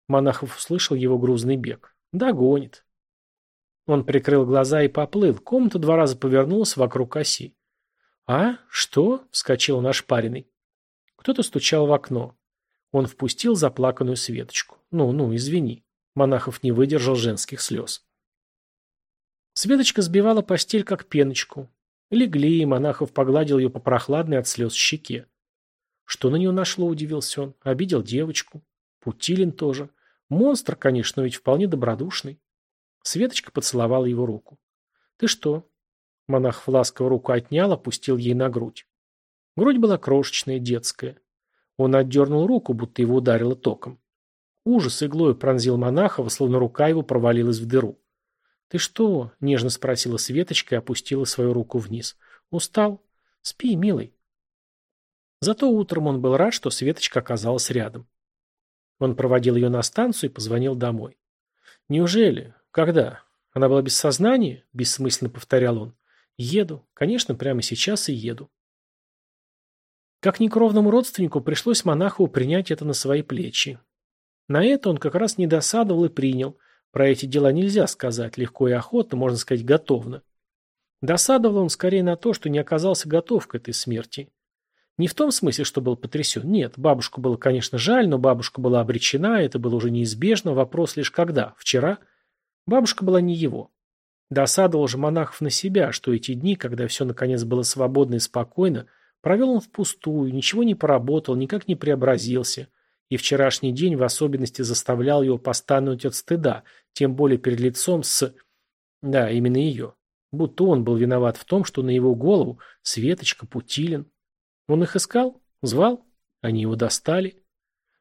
Монахов услышал его грузный бег. «Догонит». Он прикрыл глаза и поплыл. Комната два раза повернулась вокруг оси. «А? Что?» — вскочил наш парень. Кто-то стучал в окно. Он впустил заплаканную Светочку. «Ну, ну, извини». Монахов не выдержал женских слез. Светочка сбивала постель, как пеночку. Легли, и Монахов погладил ее по прохладной от слез щеке. Что на нее нашло, удивился он. Обидел девочку. Путилин тоже. Монстр, конечно, ведь вполне добродушный. Светочка поцеловала его руку. «Ты что?» Монах ласково руку отнял, опустил ей на грудь. Грудь была крошечная, детская. Он отдернул руку, будто его ударило током. Ужас иглой пронзил Монахова, словно рука его провалилась в дыру. «Ты что?» — нежно спросила Светочка и опустила свою руку вниз. «Устал? Спи, милый». Зато утром он был рад, что Светочка оказалась рядом. Он проводил ее на станцию и позвонил домой. «Неужели? Когда? Она была без сознания?» – бессмысленно повторял он. «Еду. Конечно, прямо сейчас и еду». Как некровному родственнику пришлось монаху принять это на свои плечи. На это он как раз не досадовал и принял. Про эти дела нельзя сказать, легко и охотно, можно сказать, готовно. Досадовал он скорее на то, что не оказался готов к этой смерти. Не в том смысле, что был потрясен. Нет, бабушку было, конечно, жаль, но бабушка была обречена, это было уже неизбежно. Вопрос лишь когда? Вчера? Бабушка была не его. Досадовал же монахов на себя, что эти дни, когда все наконец было свободно и спокойно, Провел он впустую, ничего не поработал, никак не преобразился. И вчерашний день в особенности заставлял его постануть от стыда, тем более перед лицом с... Да, именно ее. Будто он был виноват в том, что на его голову Светочка, Путилин. Он их искал? Звал? Они его достали.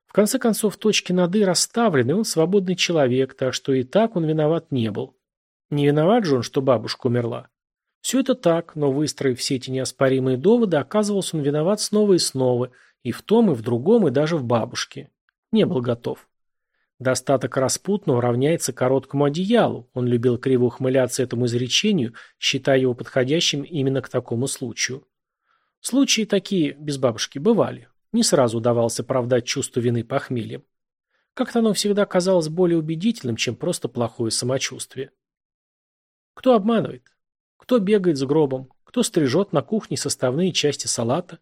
В конце концов, точки над «и» расставлены, он свободный человек, так что и так он виноват не был. Не виноват же он, что бабушка умерла. Все это так, но выстроив все эти неоспоримые доводы, оказывался он виноват снова и снова, и в том, и в другом, и даже в бабушке. Не был готов. Достаток распутного равняется короткому одеялу. Он любил криво ухмыляться этому изречению, считая его подходящим именно к такому случаю. Случаи такие без бабушки бывали. Не сразу удавался оправдать чувство вины похмельем. Как-то оно всегда казалось более убедительным, чем просто плохое самочувствие. Кто обманывает? Кто бегает с гробом? кто стрижет на кухне составные части салата,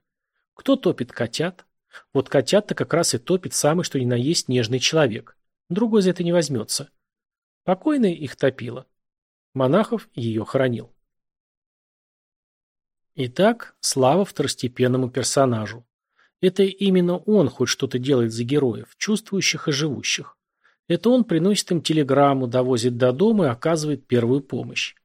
кто топит котят. Вот котят-то как раз и топит самый что ни на есть нежный человек. Другой за это не возьмется. Покойная их топила. Монахов ее хоронил. Итак, слава второстепенному персонажу. Это именно он хоть что-то делает за героев, чувствующих и живущих. Это он приносит им телеграмму, довозит до дома и оказывает первую помощь.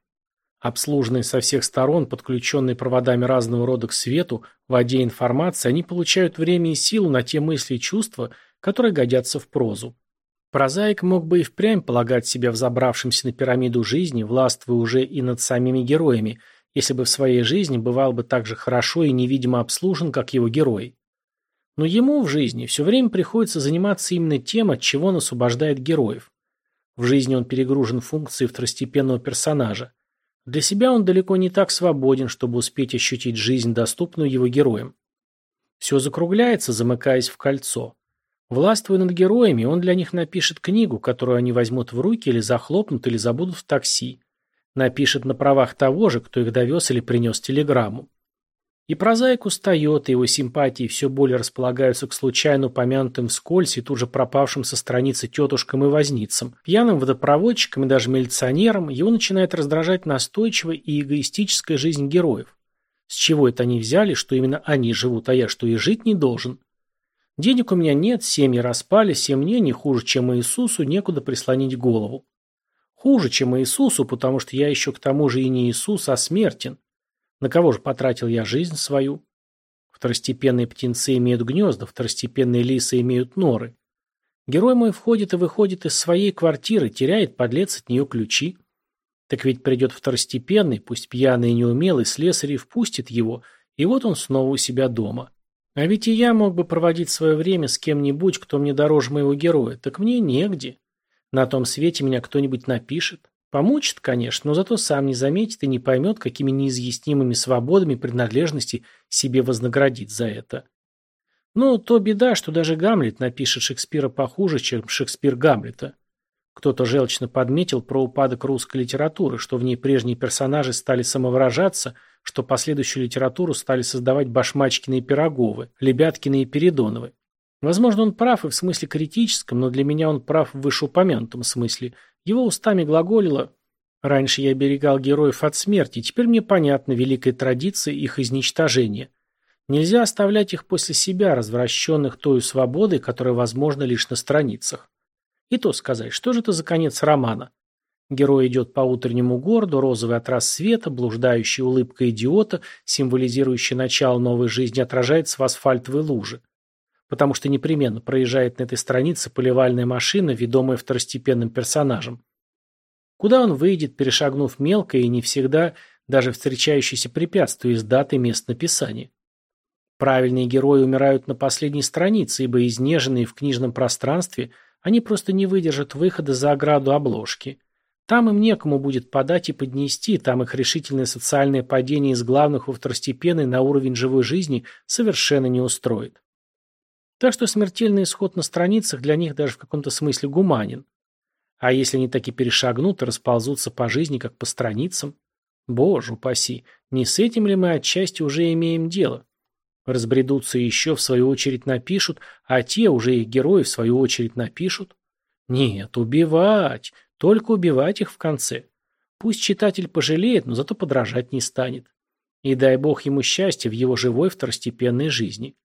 Обслуженные со всех сторон, подключенные проводами разного рода к свету, воде информации, они получают время и силу на те мысли и чувства, которые годятся в прозу. Прозаик мог бы и впрямь полагать себя взобравшимся на пирамиду жизни, властвуя уже и над самими героями, если бы в своей жизни бывал бы так же хорошо и невидимо обслужен, как его герои. Но ему в жизни все время приходится заниматься именно тем, от чего он освобождает героев. В жизни он перегружен функцией второстепенного персонажа. Для себя он далеко не так свободен, чтобы успеть ощутить жизнь, доступную его героям. Все закругляется, замыкаясь в кольцо. Властвуя над героями, он для них напишет книгу, которую они возьмут в руки или захлопнут, или забудут в такси. Напишет на правах того же, кто их довез или принес телеграмму. И прозаик устает, и его симпатии все более располагаются к случайно упомянутым вскользь и тут же пропавшим со страницы тетушкам и возницам. Пьяным водопроводчикам и даже милиционерам его начинает раздражать настойчивая и эгоистическая жизнь героев. С чего это они взяли, что именно они живут, а я что и жить не должен? Денег у меня нет, семьи распались, и мне, не хуже, чем Иисусу, некуда прислонить голову. Хуже, чем Иисусу, потому что я еще к тому же и не Иисус, а смертен. На кого же потратил я жизнь свою? Второстепенные птенцы имеют гнезда, второстепенные лисы имеют норы. Герой мой входит и выходит из своей квартиры, теряет подлец от нее ключи. Так ведь придет второстепенный, пусть пьяный и неумелый, слесарь и впустит его, и вот он снова у себя дома. А ведь и я мог бы проводить свое время с кем-нибудь, кто мне дороже моего героя, так мне негде. На том свете меня кто-нибудь напишет. Помучит, конечно, но зато сам не заметит и не поймет, какими неизъяснимыми свободами принадлежности себе вознаградит за это. Ну, то беда, что даже Гамлет напишет Шекспира похуже, чем Шекспир Гамлета. Кто-то желчно подметил про упадок русской литературы, что в ней прежние персонажи стали самовыражаться, что последующую литературу стали создавать Башмачкины и Пироговы, Лебяткины и Передоновы. Возможно, он прав и в смысле критическом, но для меня он прав в вышеупомянутом смысле – его устами глаголило «Раньше я оберегал героев от смерти, теперь мне понятна великая традиция их изничтожения. Нельзя оставлять их после себя, развращенных той свободой, которая возможна лишь на страницах. И то сказать, что же это за конец романа? Герой идет по утреннему городу, розовый отрас света, блуждающая улыбка идиота, символизирующая начало новой жизни, отражается в асфальтовой луже потому что непременно проезжает на этой странице поливальная машина, ведомая второстепенным персонажем. Куда он выйдет, перешагнув мелкое и не всегда даже встречающееся препятствие из даты мест написания? Правильные герои умирают на последней странице, ибо изнеженные в книжном пространстве, они просто не выдержат выхода за ограду обложки. Там им некому будет подать и поднести, там их решительное социальное падение из главных во второстепенный на уровень живой жизни совершенно не устроит. Так что смертельный исход на страницах для них даже в каком-то смысле гуманен. А если они таки перешагнут и расползутся по жизни, как по страницам? Боже упаси, не с этим ли мы отчасти уже имеем дело? Разбредутся еще, в свою очередь, напишут, а те уже их герои, в свою очередь, напишут? Нет, убивать, только убивать их в конце. Пусть читатель пожалеет, но зато подражать не станет. И дай бог ему счастья в его живой второстепенной жизни.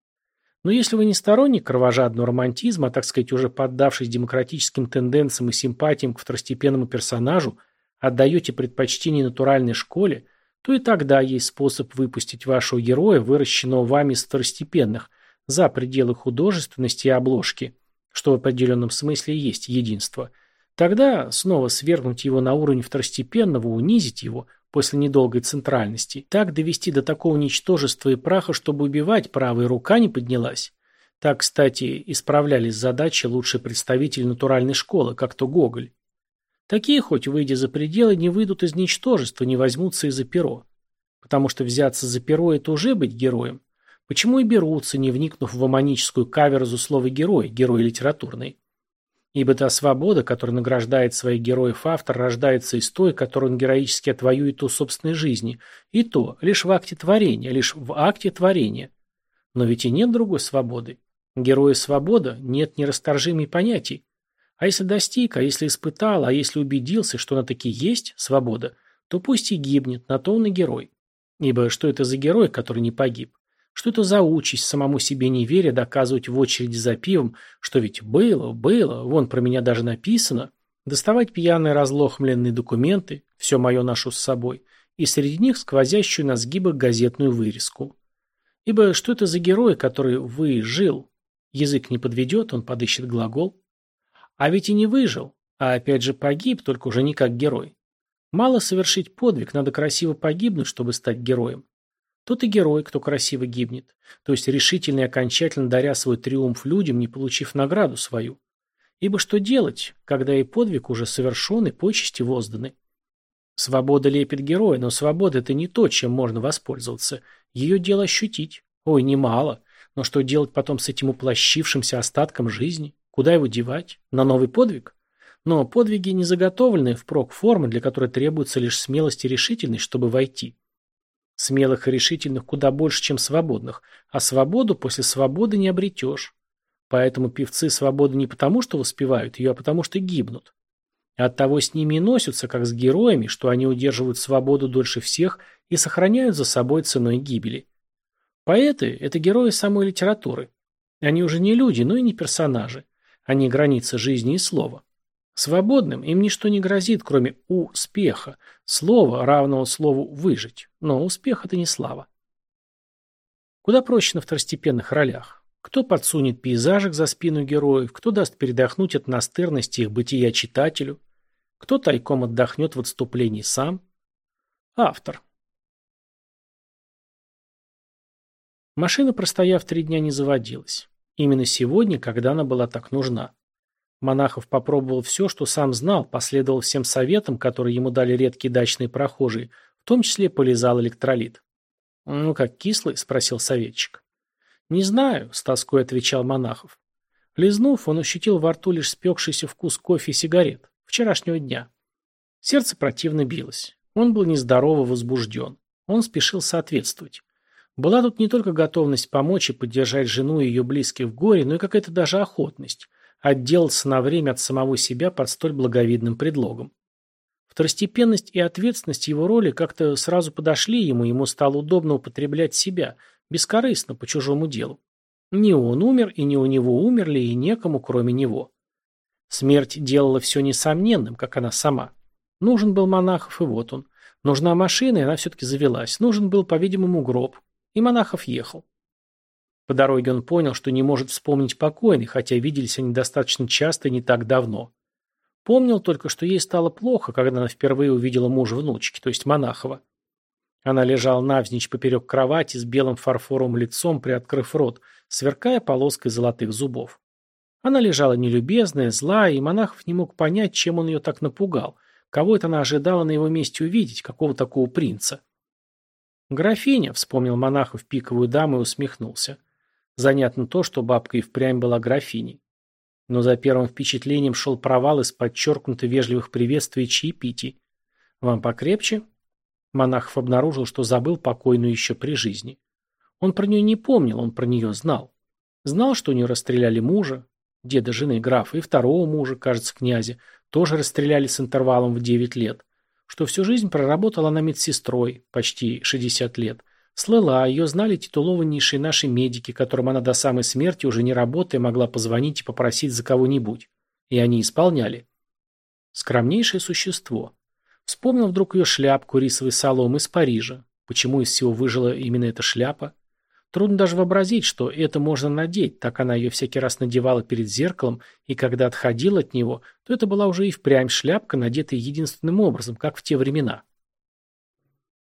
Но если вы не сторонник кровожадного романтизма, а, так сказать, уже поддавшись демократическим тенденциям и симпатиям к второстепенному персонажу, отдаете предпочтение натуральной школе, то и тогда есть способ выпустить вашего героя, выращенного вами из второстепенных, за пределы художественности и обложки, что в определенном смысле есть единство. Тогда снова свергнуть его на уровень второстепенного, унизить его – после недолгой центральности, так довести до такого ничтожества и праха, чтобы убивать, правая рука не поднялась. Так, кстати, исправлялись задачи лучшие представители натуральной школы, как то Гоголь. Такие, хоть выйдя за пределы, не выйдут из ничтожества, не возьмутся и за перо. Потому что взяться за перо – это уже быть героем. Почему и берутся, не вникнув в амоническую каверзу слова «герой», герой литературный? Ибо та свобода, которая награждает своих героев автор, рождается из той, которую он героически отвоюет у собственной жизни. И то, лишь в акте творения, лишь в акте творения. Но ведь и нет другой свободы. Героя свобода нет нерасторжимой понятий. А если достиг, а если испытал, а если убедился, что она таки есть, свобода, то пусть и гибнет, на то он и герой. Ибо что это за герой, который не погиб? Что это за участь, самому себе не веря, доказывать в очереди за пивом, что ведь было, было, вон про меня даже написано, доставать пьяные разлохмленные документы, все мое ношу с собой, и среди них сквозящую на сгибах газетную вырезку. Ибо что это за герой, который выжил? Язык не подведет, он подыщет глагол. А ведь и не выжил, а опять же погиб, только уже не как герой. Мало совершить подвиг, надо красиво погибнуть, чтобы стать героем. Тот и герой, кто красиво гибнет, то есть решительно и окончательно даря свой триумф людям, не получив награду свою. Ибо что делать, когда и подвиг уже совершен, и почести возданы? Свобода лепит героя, но свобода – это не то, чем можно воспользоваться. Ее дело ощутить. Ой, немало. Но что делать потом с этим уплощившимся остатком жизни? Куда его девать? На новый подвиг? Но подвиги не заготовлены впрок формы, для которой требуется лишь смелость и решительность, чтобы войти. Смелых и решительных куда больше, чем свободных, а свободу после свободы не обретешь. Поэтому певцы свободу не потому, что воспевают ее, а потому, что гибнут. И оттого с ними и носятся, как с героями, что они удерживают свободу дольше всех и сохраняют за собой ценой гибели. Поэты – это герои самой литературы. Они уже не люди, но и не персонажи. Они граница жизни и слова. Свободным им ничто не грозит, кроме успеха, слова, равного слову «выжить». Но успех – это не слава. Куда проще на второстепенных ролях. Кто подсунет пейзажик за спину героев, кто даст передохнуть от настырности их бытия читателю, кто тайком отдохнет в отступлении сам. Автор. Машина, простояв три дня, не заводилась. Именно сегодня, когда она была так нужна. Монахов попробовал все, что сам знал, последовал всем советам, которые ему дали редкие дачные прохожие, в том числе полезал электролит. «Ну как, кислый?» – спросил советчик. «Не знаю», – с тоской отвечал Монахов. Лизнув, он ощутил во рту лишь спекшийся вкус кофе и сигарет. Вчерашнего дня. Сердце противно билось. Он был нездорово возбужден. Он спешил соответствовать. Была тут не только готовность помочь и поддержать жену и ее близких в горе, но и какая-то даже охотность отделаться на время от самого себя под столь благовидным предлогом. Второстепенность и ответственность его роли как-то сразу подошли ему, ему стало удобно употреблять себя, бескорыстно, по чужому делу. Не он умер, и не у него умерли, и некому, кроме него. Смерть делала все несомненным, как она сама. Нужен был Монахов, и вот он. Нужна машина, и она все-таки завелась. Нужен был, по-видимому, гроб. И Монахов ехал. По дороге он понял, что не может вспомнить покойный, хотя виделись они достаточно часто и не так давно. Помнил только, что ей стало плохо, когда она впервые увидела мужа внучки, то есть Монахова. Она лежала навзничь поперек кровати с белым фарфоровым лицом, приоткрыв рот, сверкая полоской золотых зубов. Она лежала нелюбезная, злая, и Монахов не мог понять, чем он ее так напугал. Кого это она ожидала на его месте увидеть, какого такого принца? «Графиня», — вспомнил Монахов пиковую даму и усмехнулся. Занятно то, что бабка и впрямь была графиней. Но за первым впечатлением шел провал из подчеркнуто вежливых приветствий и чаепитий. «Вам покрепче?» Монахов обнаружил, что забыл покойную еще при жизни. Он про нее не помнил, он про нее знал. Знал, что у нее расстреляли мужа, деда жены графа, и второго мужа, кажется, князя, тоже расстреляли с интервалом в 9 лет, что всю жизнь проработала она медсестрой, почти 60 лет, Слыла, ее знали титулованнейшие наши медики, которым она до самой смерти уже не работая могла позвонить и попросить за кого-нибудь. И они исполняли. Скромнейшее существо. Вспомнил вдруг ее шляпку рисовой соломы из Парижа. Почему из всего выжила именно эта шляпа? Трудно даже вообразить, что это можно надеть, так она ее всякий раз надевала перед зеркалом, и когда отходила от него, то это была уже и впрямь шляпка, надетая единственным образом, как в те времена.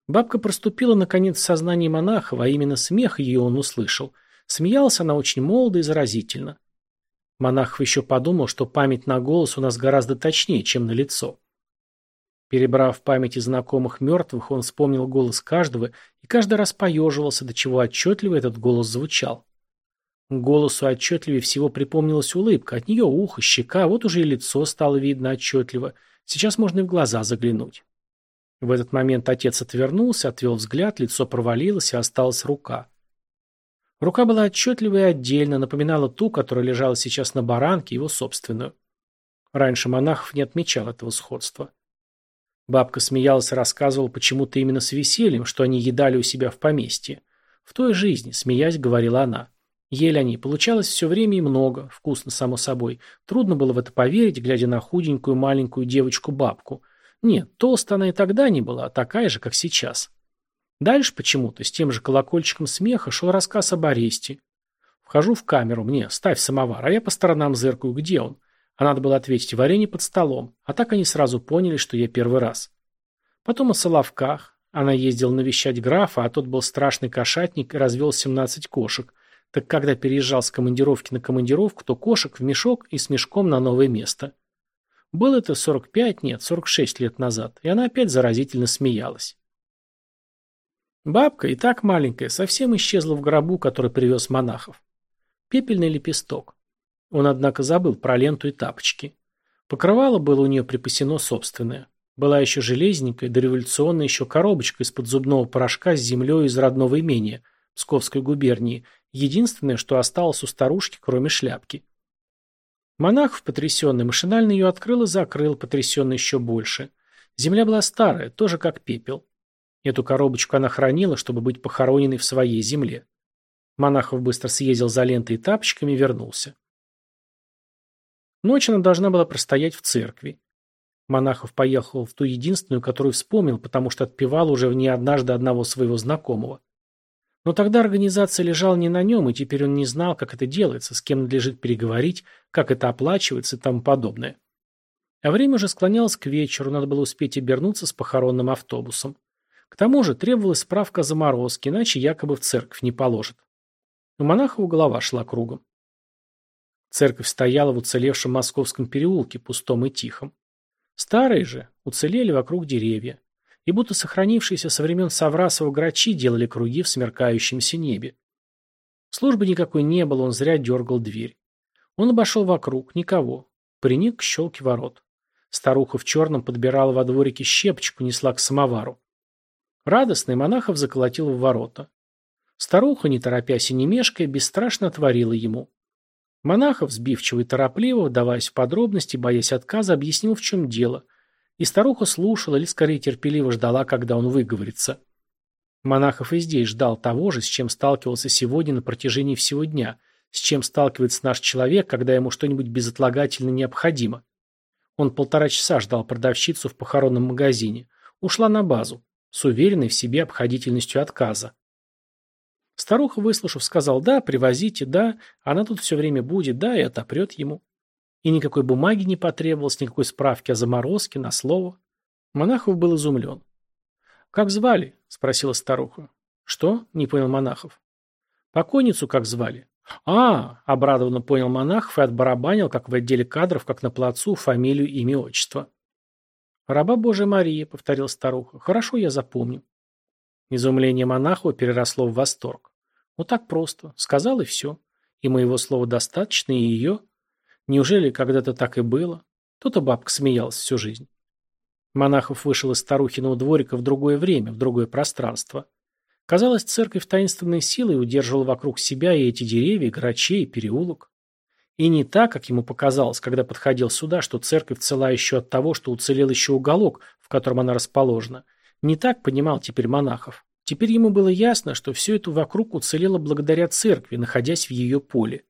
Бабка проступила наконец в сознании монаха, а именно смех ее он услышал. Смеялась она очень молодо и заразительно. Монахов еще подумал, что память на голос у нас гораздо точнее, чем на лицо. Перебрав в памяти знакомых мертвых, он вспомнил голос каждого и каждый раз поеживался, до чего отчетливо этот голос звучал. Голосу отчетливее всего припомнилась улыбка. От нее ухо, щека, вот уже и лицо стало видно отчетливо. Сейчас можно и в глаза заглянуть. В этот момент отец отвернулся, отвел взгляд, лицо провалилось, и осталась рука. Рука была отчетливая и отдельно, напоминала ту, которая лежала сейчас на баранке, его собственную. Раньше монахов не отмечал этого сходства. Бабка смеялась и рассказывала почему-то именно с весельем, что они едали у себя в поместье. В той жизни, смеясь, говорила она. Ели они, получалось все время и много, вкусно, само собой. Трудно было в это поверить, глядя на худенькую маленькую девочку-бабку. Нет, толстая она и тогда не была, а такая же, как сейчас. Дальше почему-то, с тем же колокольчиком смеха, шел рассказ об аресте. Вхожу в камеру, мне, ставь самовар, а я по сторонам зыркаю, где он. А надо было ответить, варенье под столом. А так они сразу поняли, что я первый раз. Потом о Соловках. Она ездила навещать графа, а тот был страшный кошатник и развел 17 кошек. Так когда переезжал с командировки на командировку, то кошек в мешок и с мешком на новое место. Было это 45, нет, 46 лет назад, и она опять заразительно смеялась. Бабка, и так маленькая, совсем исчезла в гробу, который привез монахов. Пепельный лепесток. Он, однако, забыл про ленту и тапочки. Покрывало было у нее припасено собственное. Была еще железненькая, дореволюционная еще коробочка из-под зубного порошка с землей из родного имения, Псковской губернии, единственное, что осталось у старушки, кроме шляпки. Монах, потрясенный, машинально ее открыл и закрыл, потрясенный еще больше. Земля была старая, тоже как пепел. Эту коробочку она хранила, чтобы быть похороненной в своей земле. Монахов быстро съездил за лентой и тапочками и вернулся. Ночь она должна была простоять в церкви. Монахов поехал в ту единственную, которую вспомнил, потому что отпевал уже в ней однажды одного своего знакомого. Но тогда организация лежала не на нем, и теперь он не знал, как это делается, с кем надлежит переговорить, как это оплачивается и тому подобное. А время уже склонялось к вечеру, надо было успеть обернуться с похоронным автобусом. К тому же требовалась справка о заморозке, иначе якобы в церковь не положат. У Монахова голова шла кругом. Церковь стояла в уцелевшем московском переулке, пустом и тихом. Старые же уцелели вокруг деревья, и будто сохранившиеся со времен Саврасова грачи делали круги в смеркающемся небе. Службы никакой не было, он зря дергал дверь. Он обошел вокруг, никого. Приник к щелке ворот. Старуха в черном подбирала во дворике щепочку, несла к самовару. Радостный монахов заколотил в ворота. Старуха, не торопясь и не мешкая, бесстрашно отворила ему. Монахов, сбивчиво и торопливо, вдаваясь в подробности, боясь отказа, объяснил, в чем дело. И старуха слушала, или скорее терпеливо ждала, когда он выговорится. Монахов и здесь ждал того же, с чем сталкивался сегодня на протяжении всего дня, с чем сталкивается наш человек, когда ему что-нибудь безотлагательно необходимо. Он полтора часа ждал продавщицу в похоронном магазине. Ушла на базу, с уверенной в себе обходительностью отказа. Старуха, выслушав, сказал «да, привозите, да, она тут все время будет, да» и отопрет ему. И никакой бумаги не потребовалось, никакой справки о заморозке, на слово. Монахов был изумлен. «Как звали?» – спросила старуха. «Что?» – не понял Монахов. «Покойницу как звали?» «А!» – обрадованно понял Монахов и отбарабанил, как в отделе кадров, как на плацу, фамилию, имя, отчество. «Раба Божия Мария», – повторила старуха. «Хорошо, я запомню». Изумление Монахова переросло в восторг. Вот так просто. Сказал и все. И моего слова достаточно, и ее. Неужели когда-то так и было? То-то бабка смеялась всю жизнь. Монахов вышел из старухиного дворика в другое время, в другое пространство. Казалось, церковь таинственной силой удерживала вокруг себя и эти деревья, и грачей, и переулок. И не так, как ему показалось, когда подходил сюда, что церковь цела еще от того, что уцелел еще уголок, в котором она расположена, не так понимал теперь монахов. Теперь ему было ясно, что все это вокруг уцелело благодаря церкви, находясь в ее поле.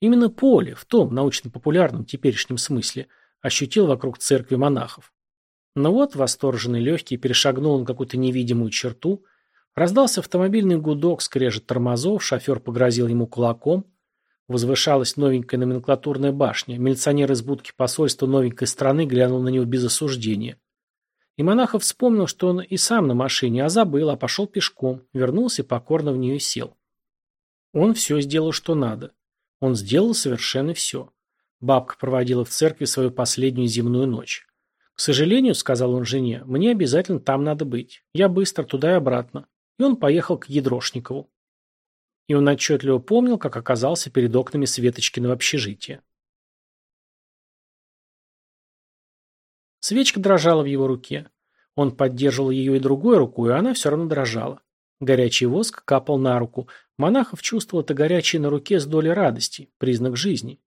Именно поле, в том научно-популярном теперешнем смысле, ощутил вокруг церкви монахов. Но вот, восторженный легкий, перешагнул он какую-то невидимую черту, раздался автомобильный гудок, скрежет тормозов, шофер погрозил ему кулаком, возвышалась новенькая номенклатурная башня, милиционер из будки посольства новенькой страны глянул на него без осуждения. И Монахов вспомнил, что он и сам на машине, а забыл, а пошел пешком, вернулся и покорно в нее сел. Он все сделал, что надо. Он сделал совершенно все. Бабка проводила в церкви свою последнюю земную ночь. «К сожалению, — сказал он жене, — мне обязательно там надо быть. Я быстро туда и обратно». И он поехал к Ядрошникову. И он отчетливо помнил, как оказался перед окнами Светочкиного общежития. Свечка дрожала в его руке. Он поддерживал ее и другой рукой, а она все равно дрожала. Горячий воск капал на руку. Монахов чувствовал это горячее на руке с долей радости, признак жизни.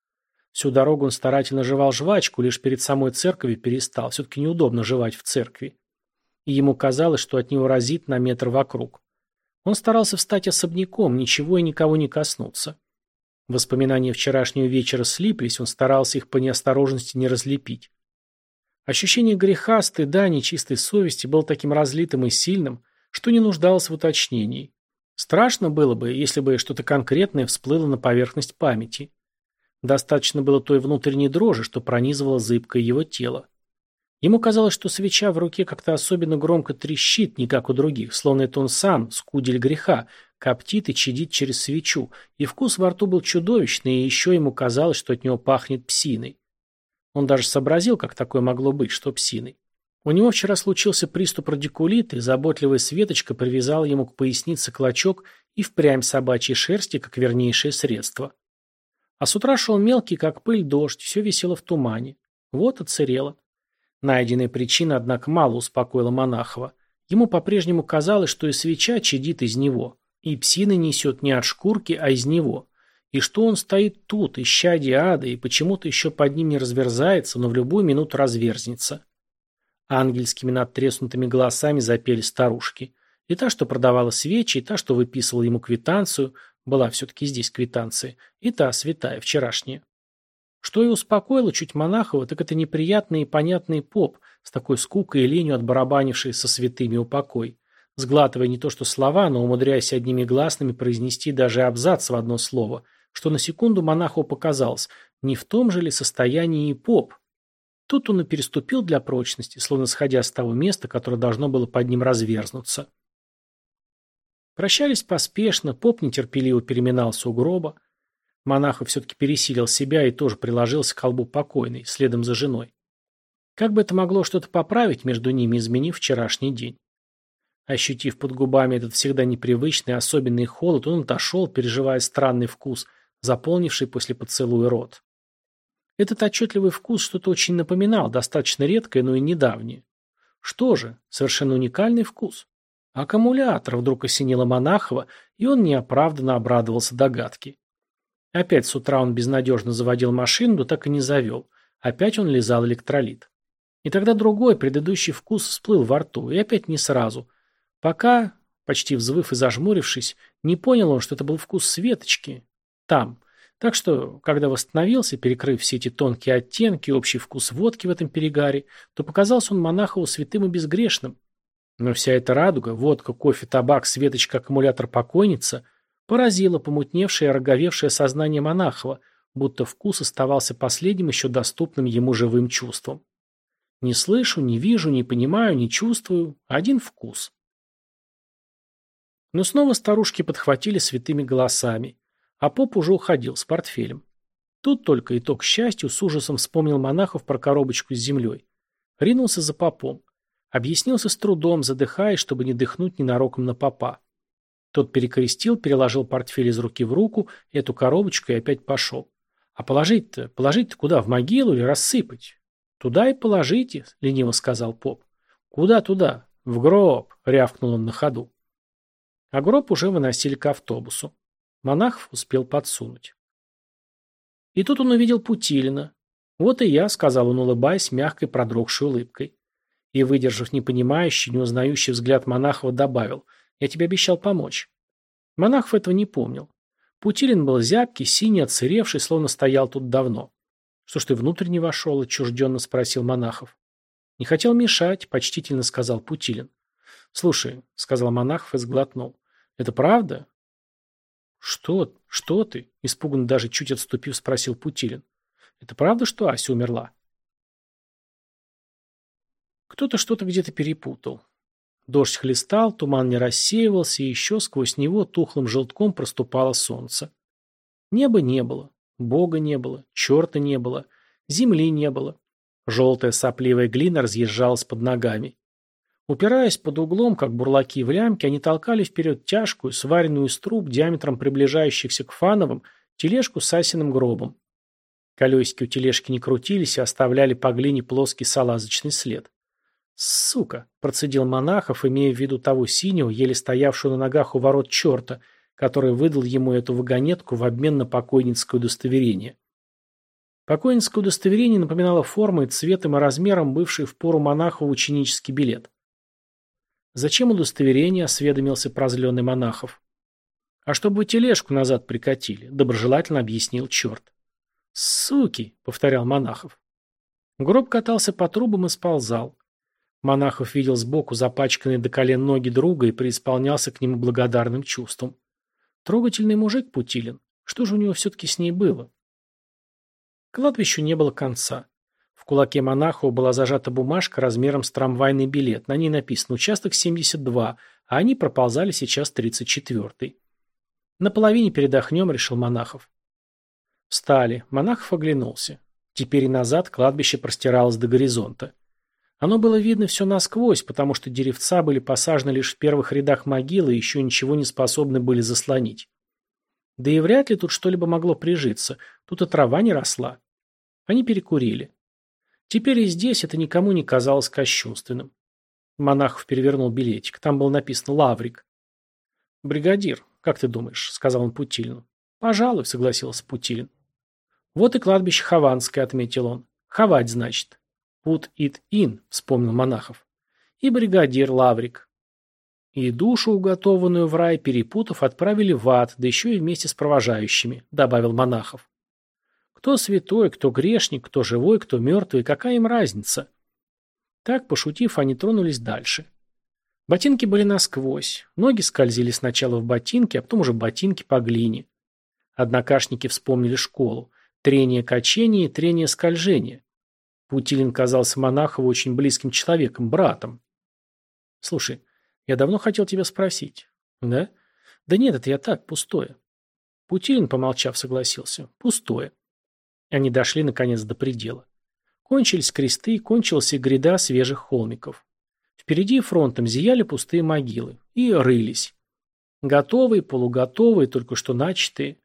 Всю дорогу он старательно жевал жвачку, лишь перед самой церковью перестал. Все-таки неудобно жевать в церкви. И ему казалось, что от него разит на метр вокруг. Он старался встать особняком, ничего и никого не коснуться. Воспоминания вчерашнего вечера слиплись, он старался их по неосторожности не разлепить. Ощущение греха, стыда, нечистой совести было таким разлитым и сильным, что не нуждалось в уточнении. Страшно было бы, если бы что-то конкретное всплыло на поверхность памяти. Достаточно было той внутренней дрожи, что пронизывало зыбкое его тело. Ему казалось, что свеча в руке как-то особенно громко трещит, не как у других, словно это он сам, скудель греха, коптит и чадит через свечу, и вкус во рту был чудовищный, и еще ему казалось, что от него пахнет псиной. Он даже сообразил, как такое могло быть, что псиной. У него вчера случился приступ радикулита, и заботливая Светочка привязала ему к пояснице клочок и впрямь собачьей шерсти, как вернейшее средство. А с утра шел мелкий, как пыль, дождь, все висело в тумане. Вот оцерело. Найденная причина, однако, мало успокоила Монахова. Ему по-прежнему казалось, что и свеча чадит из него, и псина несет не от шкурки, а из него. И что он стоит тут, ища ада, и почему-то еще под ним не разверзается, но в любую минуту разверзнется. Ангельскими надтреснутыми голосами запели старушки. И та, что продавала свечи, и та, что выписывала ему квитанцию, была все-таки здесь квитанция, и та, святая, вчерашняя. Что и успокоило чуть Монахова, так это неприятный и понятный поп, с такой скукой и ленью отбарабанивший со святыми упокой, сглатывая не то что слова, но умудряясь одними гласными произнести даже абзац в одно слово, что на секунду монаху показалось, не в том же ли состоянии и поп. Тут он и переступил для прочности, словно сходя с того места, которое должно было под ним разверзнуться. Прощались поспешно, поп нетерпеливо переминался у гроба. Монахов все-таки пересилил себя и тоже приложился к колбу покойной, следом за женой. Как бы это могло что-то поправить между ними, изменив вчерашний день? Ощутив под губами этот всегда непривычный, особенный холод, он отошел, переживая странный вкус, заполнивший после поцелуя рот. Этот отчетливый вкус что-то очень напоминал, достаточно редкое, но и недавнее. Что же, совершенно уникальный вкус. Аккумулятор вдруг осенило Монахова, и он неоправданно обрадовался догадке. Опять с утра он безнадежно заводил машину, но так и не завел. Опять он лизал электролит. И тогда другой, предыдущий вкус всплыл во рту, и опять не сразу. Пока, почти взвыв и зажмурившись, не понял он, что это был вкус Светочки. Там. Так что, когда восстановился, перекрыв все эти тонкие оттенки, общий вкус водки в этом перегаре, то показался он Монахову святым и безгрешным. Но вся эта радуга, водка, кофе, табак, светочка, аккумулятор, покойница, поразила помутневшее и роговевшее сознание Монахова, будто вкус оставался последним еще доступным ему живым чувством. Не слышу, не вижу, не понимаю, не чувствую. Один вкус. Но снова старушки подхватили святыми голосами, а поп уже уходил с портфелем. Тут только итог к счастью с ужасом вспомнил монахов про коробочку с землей. Ринулся за попом. Объяснился с трудом, задыхаясь, чтобы не дыхнуть ненароком на попа. Тот перекрестил, переложил портфель из руки в руку, эту коробочку и опять пошел. А положить-то, положить-то куда, в могилу или рассыпать? Туда и положите, лениво сказал поп. Куда туда? В гроб, рявкнул он на ходу. А гроб уже выносили к автобусу. Монахов успел подсунуть. И тут он увидел Путилина. «Вот и я», — сказал он, улыбаясь мягкой продрогшей улыбкой и, выдержав непонимающий, неузнающий взгляд Монахова, добавил «Я тебе обещал помочь». Монахов этого не помнил. Путилин был зябкий, синий, отсыревший, словно стоял тут давно. «Что ж ты внутрь не вошел?» – отчужденно спросил Монахов. «Не хотел мешать», – почтительно сказал Путилин. «Слушай», – сказал Монахов и сглотнул. «Это правда?» «Что? Что ты?» – испуганно даже чуть отступив, спросил Путилин. «Это правда, что Ася умерла?» Кто-то что-то где-то перепутал. Дождь хлестал, туман не рассеивался, и еще сквозь него тухлым желтком проступало солнце. Неба не было, Бога не было, черта не было, земли не было. Желтая сопливая глина разъезжалась под ногами. Упираясь под углом, как бурлаки в лямке, они толкали вперед тяжкую, сваренную из труб, диаметром приближающихся к фановым, тележку с асиным гробом. Колесики у тележки не крутились и оставляли по глине плоский салазочный след. «Сука!» – процедил монахов, имея в виду того синего, еле стоявшего на ногах у ворот черта, который выдал ему эту вагонетку в обмен на покойницкое удостоверение. Покойницкое удостоверение напоминало формой, цветом и размером бывший в пору монахов ученический билет. «Зачем удостоверение?» – осведомился прозленный монахов. «А чтобы тележку назад прикатили», – доброжелательно объяснил черт. «Суки!» – повторял монахов. Гроб катался по трубам и сползал. Монахов видел сбоку запачканные до колен ноги друга и преисполнялся к нему благодарным чувством. Трогательный мужик Путилин. Что же у него все-таки с ней было? Кладбищу не было конца. В кулаке Монахова была зажата бумажка размером с трамвайный билет. На ней написано «Участок 72», а они проползали сейчас 34-й. «На половине передохнем», — решил Монахов. Встали. Монахов оглянулся. Теперь и назад кладбище простиралось до горизонта. Оно было видно все насквозь, потому что деревца были посажены лишь в первых рядах могилы и еще ничего не способны были заслонить. Да и вряд ли тут что-либо могло прижиться, тут и трава не росла. Они перекурили. Теперь и здесь это никому не казалось кощунственным. Монахов перевернул билетик, там было написано «Лаврик». «Бригадир, как ты думаешь?» — сказал он Путилину. «Пожалуй», — согласился Путилин. «Вот и кладбище Хованское», — отметил он. «Ховать, значит». «Put it in», — вспомнил Монахов. «И бригадир Лаврик». И душу, уготованную в рай, перепутав, отправили в ад, да еще и вместе с провожающими, добавил Монахов. Кто святой, кто грешник, кто живой, кто мертвый, какая им разница? Так, пошутив, они тронулись дальше. Ботинки были насквозь, ноги скользили сначала в ботинки, а потом уже ботинки по глине. Однокашники вспомнили школу. Трение качения и трение скольжения. Путилин казался Монахову очень близким человеком, братом. «Слушай, я давно хотел тебя спросить». «Да?» «Да нет, это я так, пустое». Путилин, помолчав, согласился. «Пустое». Они дошли, наконец, до предела. Кончились кресты, кончилась и гряда свежих холмиков. Впереди фронтом зияли пустые могилы. И рылись. Готовые, полуготовые, только что начатые.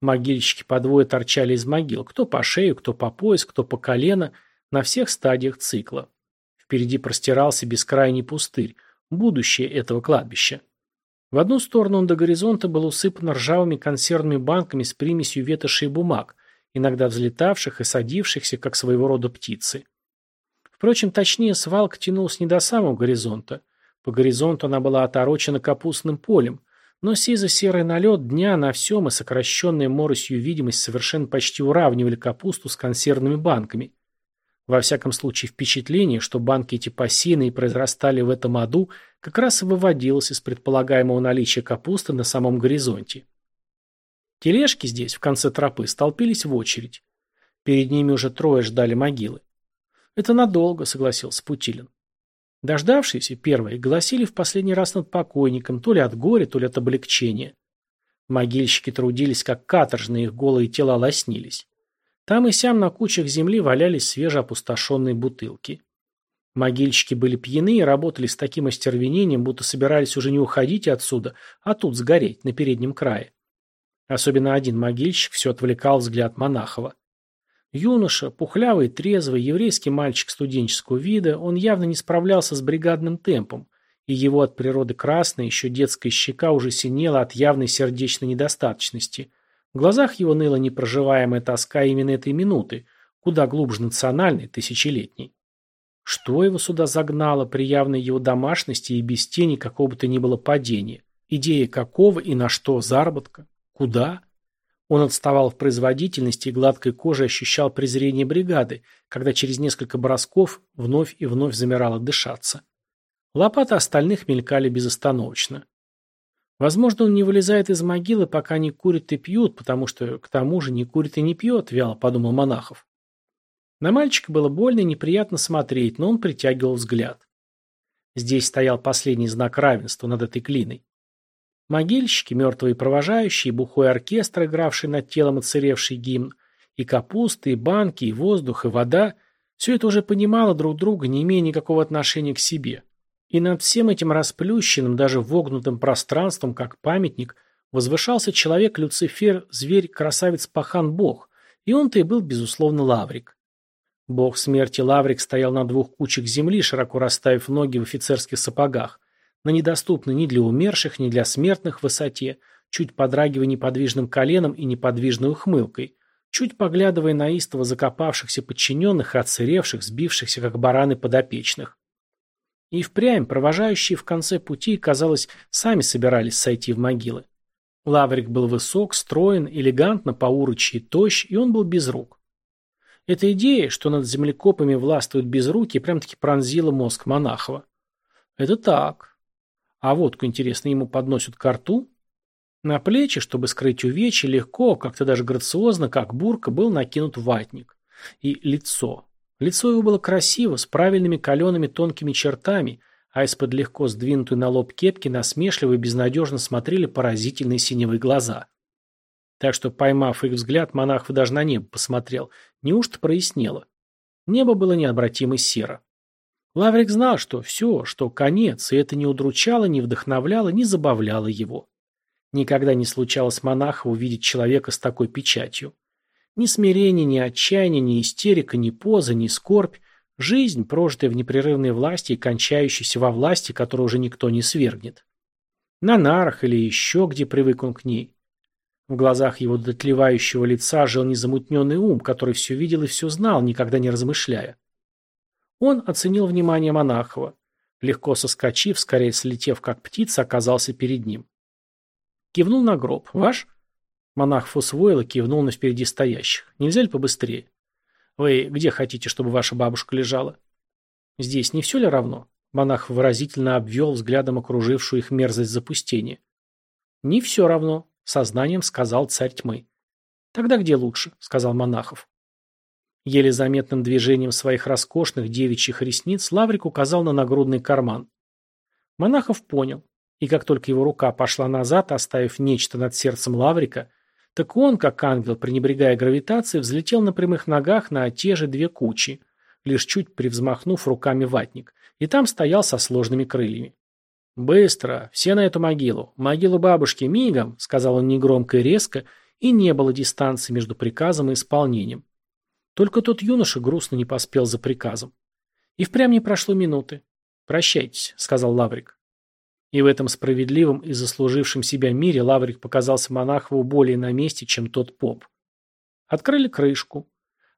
Могильщики по двое торчали из могил. Кто по шею, кто по пояс, кто по колено – на всех стадиях цикла. Впереди простирался бескрайний пустырь, будущее этого кладбища. В одну сторону он до горизонта был усыпан ржавыми консервными банками с примесью ветоши и бумаг, иногда взлетавших и садившихся, как своего рода птицы. Впрочем, точнее, свалка тянулась не до самого горизонта. По горизонту она была оторочена капустным полем, но сизо-серый налет дня на всем и сокращенная моросью видимость совершенно почти уравнивали капусту с консервными банками – во всяком случае, впечатление, что банки эти посеяны произрастали в этом аду, как раз и выводилось из предполагаемого наличия капусты на самом горизонте. Тележки здесь, в конце тропы, столпились в очередь. Перед ними уже трое ждали могилы. «Это надолго», — согласился Путилин. Дождавшиеся, первые, гласили в последний раз над покойником, то ли от горя, то ли от облегчения. Могильщики трудились, как каторжные, их голые тела лоснились. Там и сям на кучах земли валялись свежеопустошенные бутылки. Могильщики были пьяны и работали с таким остервенением, будто собирались уже не уходить отсюда, а тут сгореть, на переднем крае. Особенно один могильщик все отвлекал взгляд Монахова. Юноша, пухлявый, трезвый, еврейский мальчик студенческого вида, он явно не справлялся с бригадным темпом, и его от природы красная, еще детская щека уже синела от явной сердечной недостаточности – в глазах его ныла непроживаемая тоска именно этой минуты, куда глубже национальной, тысячелетней. Что его сюда загнало при явной его домашности и без тени какого бы то ни было падения? Идея какого и на что заработка? Куда? Он отставал в производительности и гладкой кожей ощущал презрение бригады, когда через несколько бросков вновь и вновь замирало дышаться. Лопаты остальных мелькали безостановочно. Возможно, он не вылезает из могилы, пока не курит и пьют, потому что, к тому же, не курит и не пьет, вяло подумал Монахов. На мальчика было больно и неприятно смотреть, но он притягивал взгляд. Здесь стоял последний знак равенства над этой клиной. Могильщики, мертвые провожающие, бухой оркестр, игравший над телом отсыревший гимн, и капуста, и банки, и воздух, и вода – все это уже понимало друг друга, не имея никакого отношения к себе. И над всем этим расплющенным, даже вогнутым пространством, как памятник, возвышался человек Люцифер, зверь, красавец, пахан, бог, и он-то и был, безусловно, Лаврик. Бог смерти Лаврик стоял на двух кучах земли, широко расставив ноги в офицерских сапогах, на недоступной ни для умерших, ни для смертных высоте, чуть подрагивая неподвижным коленом и неподвижной ухмылкой, чуть поглядывая на истово закопавшихся подчиненных и отсыревших, сбившихся, как бараны подопечных. И впрямь провожающие в конце пути, казалось, сами собирались сойти в могилы. Лаврик был высок, строен, элегантно, поурочий тощ, и он был без рук. Эта идея, что над землекопами властвуют без руки, прям-таки пронзила мозг Монахова. Это так. А водку, интересно, ему подносят к рту? На плечи, чтобы скрыть увечья, легко, как-то даже грациозно, как бурка, был накинут ватник. И лицо. Лицо его было красиво, с правильными калеными тонкими чертами – а из-под легко сдвинутой на лоб кепки насмешливо и безнадежно смотрели поразительные синевые глаза. Так что, поймав их взгляд, монах даже на небо посмотрел. Неужто прояснело? Небо было необратимо серо. Лаврик знал, что все, что конец, и это не удручало, не вдохновляло, не забавляло его. Никогда не случалось монаху увидеть человека с такой печатью. Ни смирения, ни отчаяния, ни истерика, ни поза, ни скорбь, Жизнь, прожитая в непрерывной власти и кончающаяся во власти, которую уже никто не свергнет. На нарах или еще где привык он к ней. В глазах его дотлевающего лица жил незамутненный ум, который все видел и все знал, никогда не размышляя. Он оценил внимание Монахова. Легко соскочив, скорее слетев как птица, оказался перед ним. Кивнул на гроб. «Ваш?» Монах Фусвойла кивнул на впереди стоящих. «Нельзя ли побыстрее?» Вы где хотите, чтобы ваша бабушка лежала? Здесь не все ли равно? Монах выразительно обвел взглядом окружившую их мерзость запустения. Не все равно, сознанием сказал царь тьмы. Тогда где лучше? сказал Монахов. Еле заметным движением своих роскошных девичьих ресниц Лаврик указал на нагрудный карман. Монахов понял, и как только его рука пошла назад, оставив нечто над сердцем Лаврика, так он, как ангел, пренебрегая гравитацией, взлетел на прямых ногах на те же две кучи, лишь чуть привзмахнув руками ватник, и там стоял со сложными крыльями. «Быстро! Все на эту могилу! Могилу бабушки мигом!» — сказал он негромко и резко, и не было дистанции между приказом и исполнением. Только тот юноша грустно не поспел за приказом. И впрямь не прошло минуты. «Прощайтесь», — сказал Лаврик. И в этом справедливом и заслужившем себя мире Лаврик показался Монахову более на месте, чем тот поп. Открыли крышку.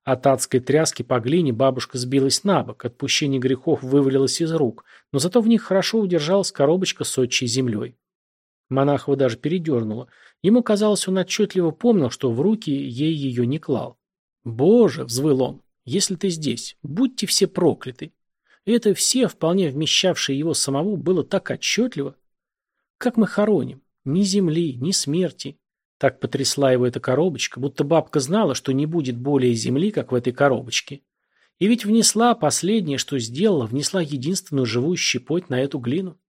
От адской тряски по глине бабушка сбилась на бок, отпущение грехов вывалилось из рук, но зато в них хорошо удержалась коробочка с отчей землей. Монахова даже передернула. Ему казалось, он отчетливо помнил, что в руки ей ее не клал. «Боже!» — взвыл он. «Если ты здесь, будьте все прокляты! Это все, вполне вмещавшие его самого, было так отчетливо. Как мы хороним? Ни земли, ни смерти. Так потрясла его эта коробочка, будто бабка знала, что не будет более земли, как в этой коробочке. И ведь внесла последнее, что сделала, внесла единственную живую щепоть на эту глину.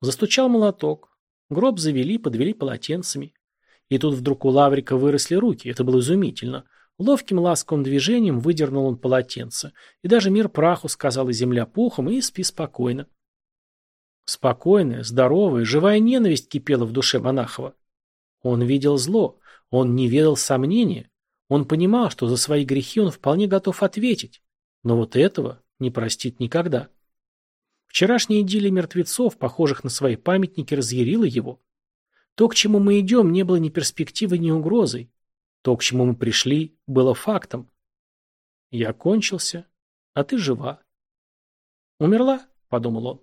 Застучал молоток. Гроб завели, подвели полотенцами. И тут вдруг у Лаврика выросли руки. Это было изумительно. Ловким ласковым движением выдернул он полотенце. И даже мир праху сказала земля пухом, и спи спокойно. Спокойная, здоровая, живая ненависть кипела в душе Монахова. Он видел зло, он не ведал сомнения, он понимал, что за свои грехи он вполне готов ответить, но вот этого не простит никогда. Вчерашняя идиллия мертвецов, похожих на свои памятники, разъярила его. То, к чему мы идем, не было ни перспективы, ни угрозой. То, к чему мы пришли, было фактом. Я кончился, а ты жива. Умерла, подумал он.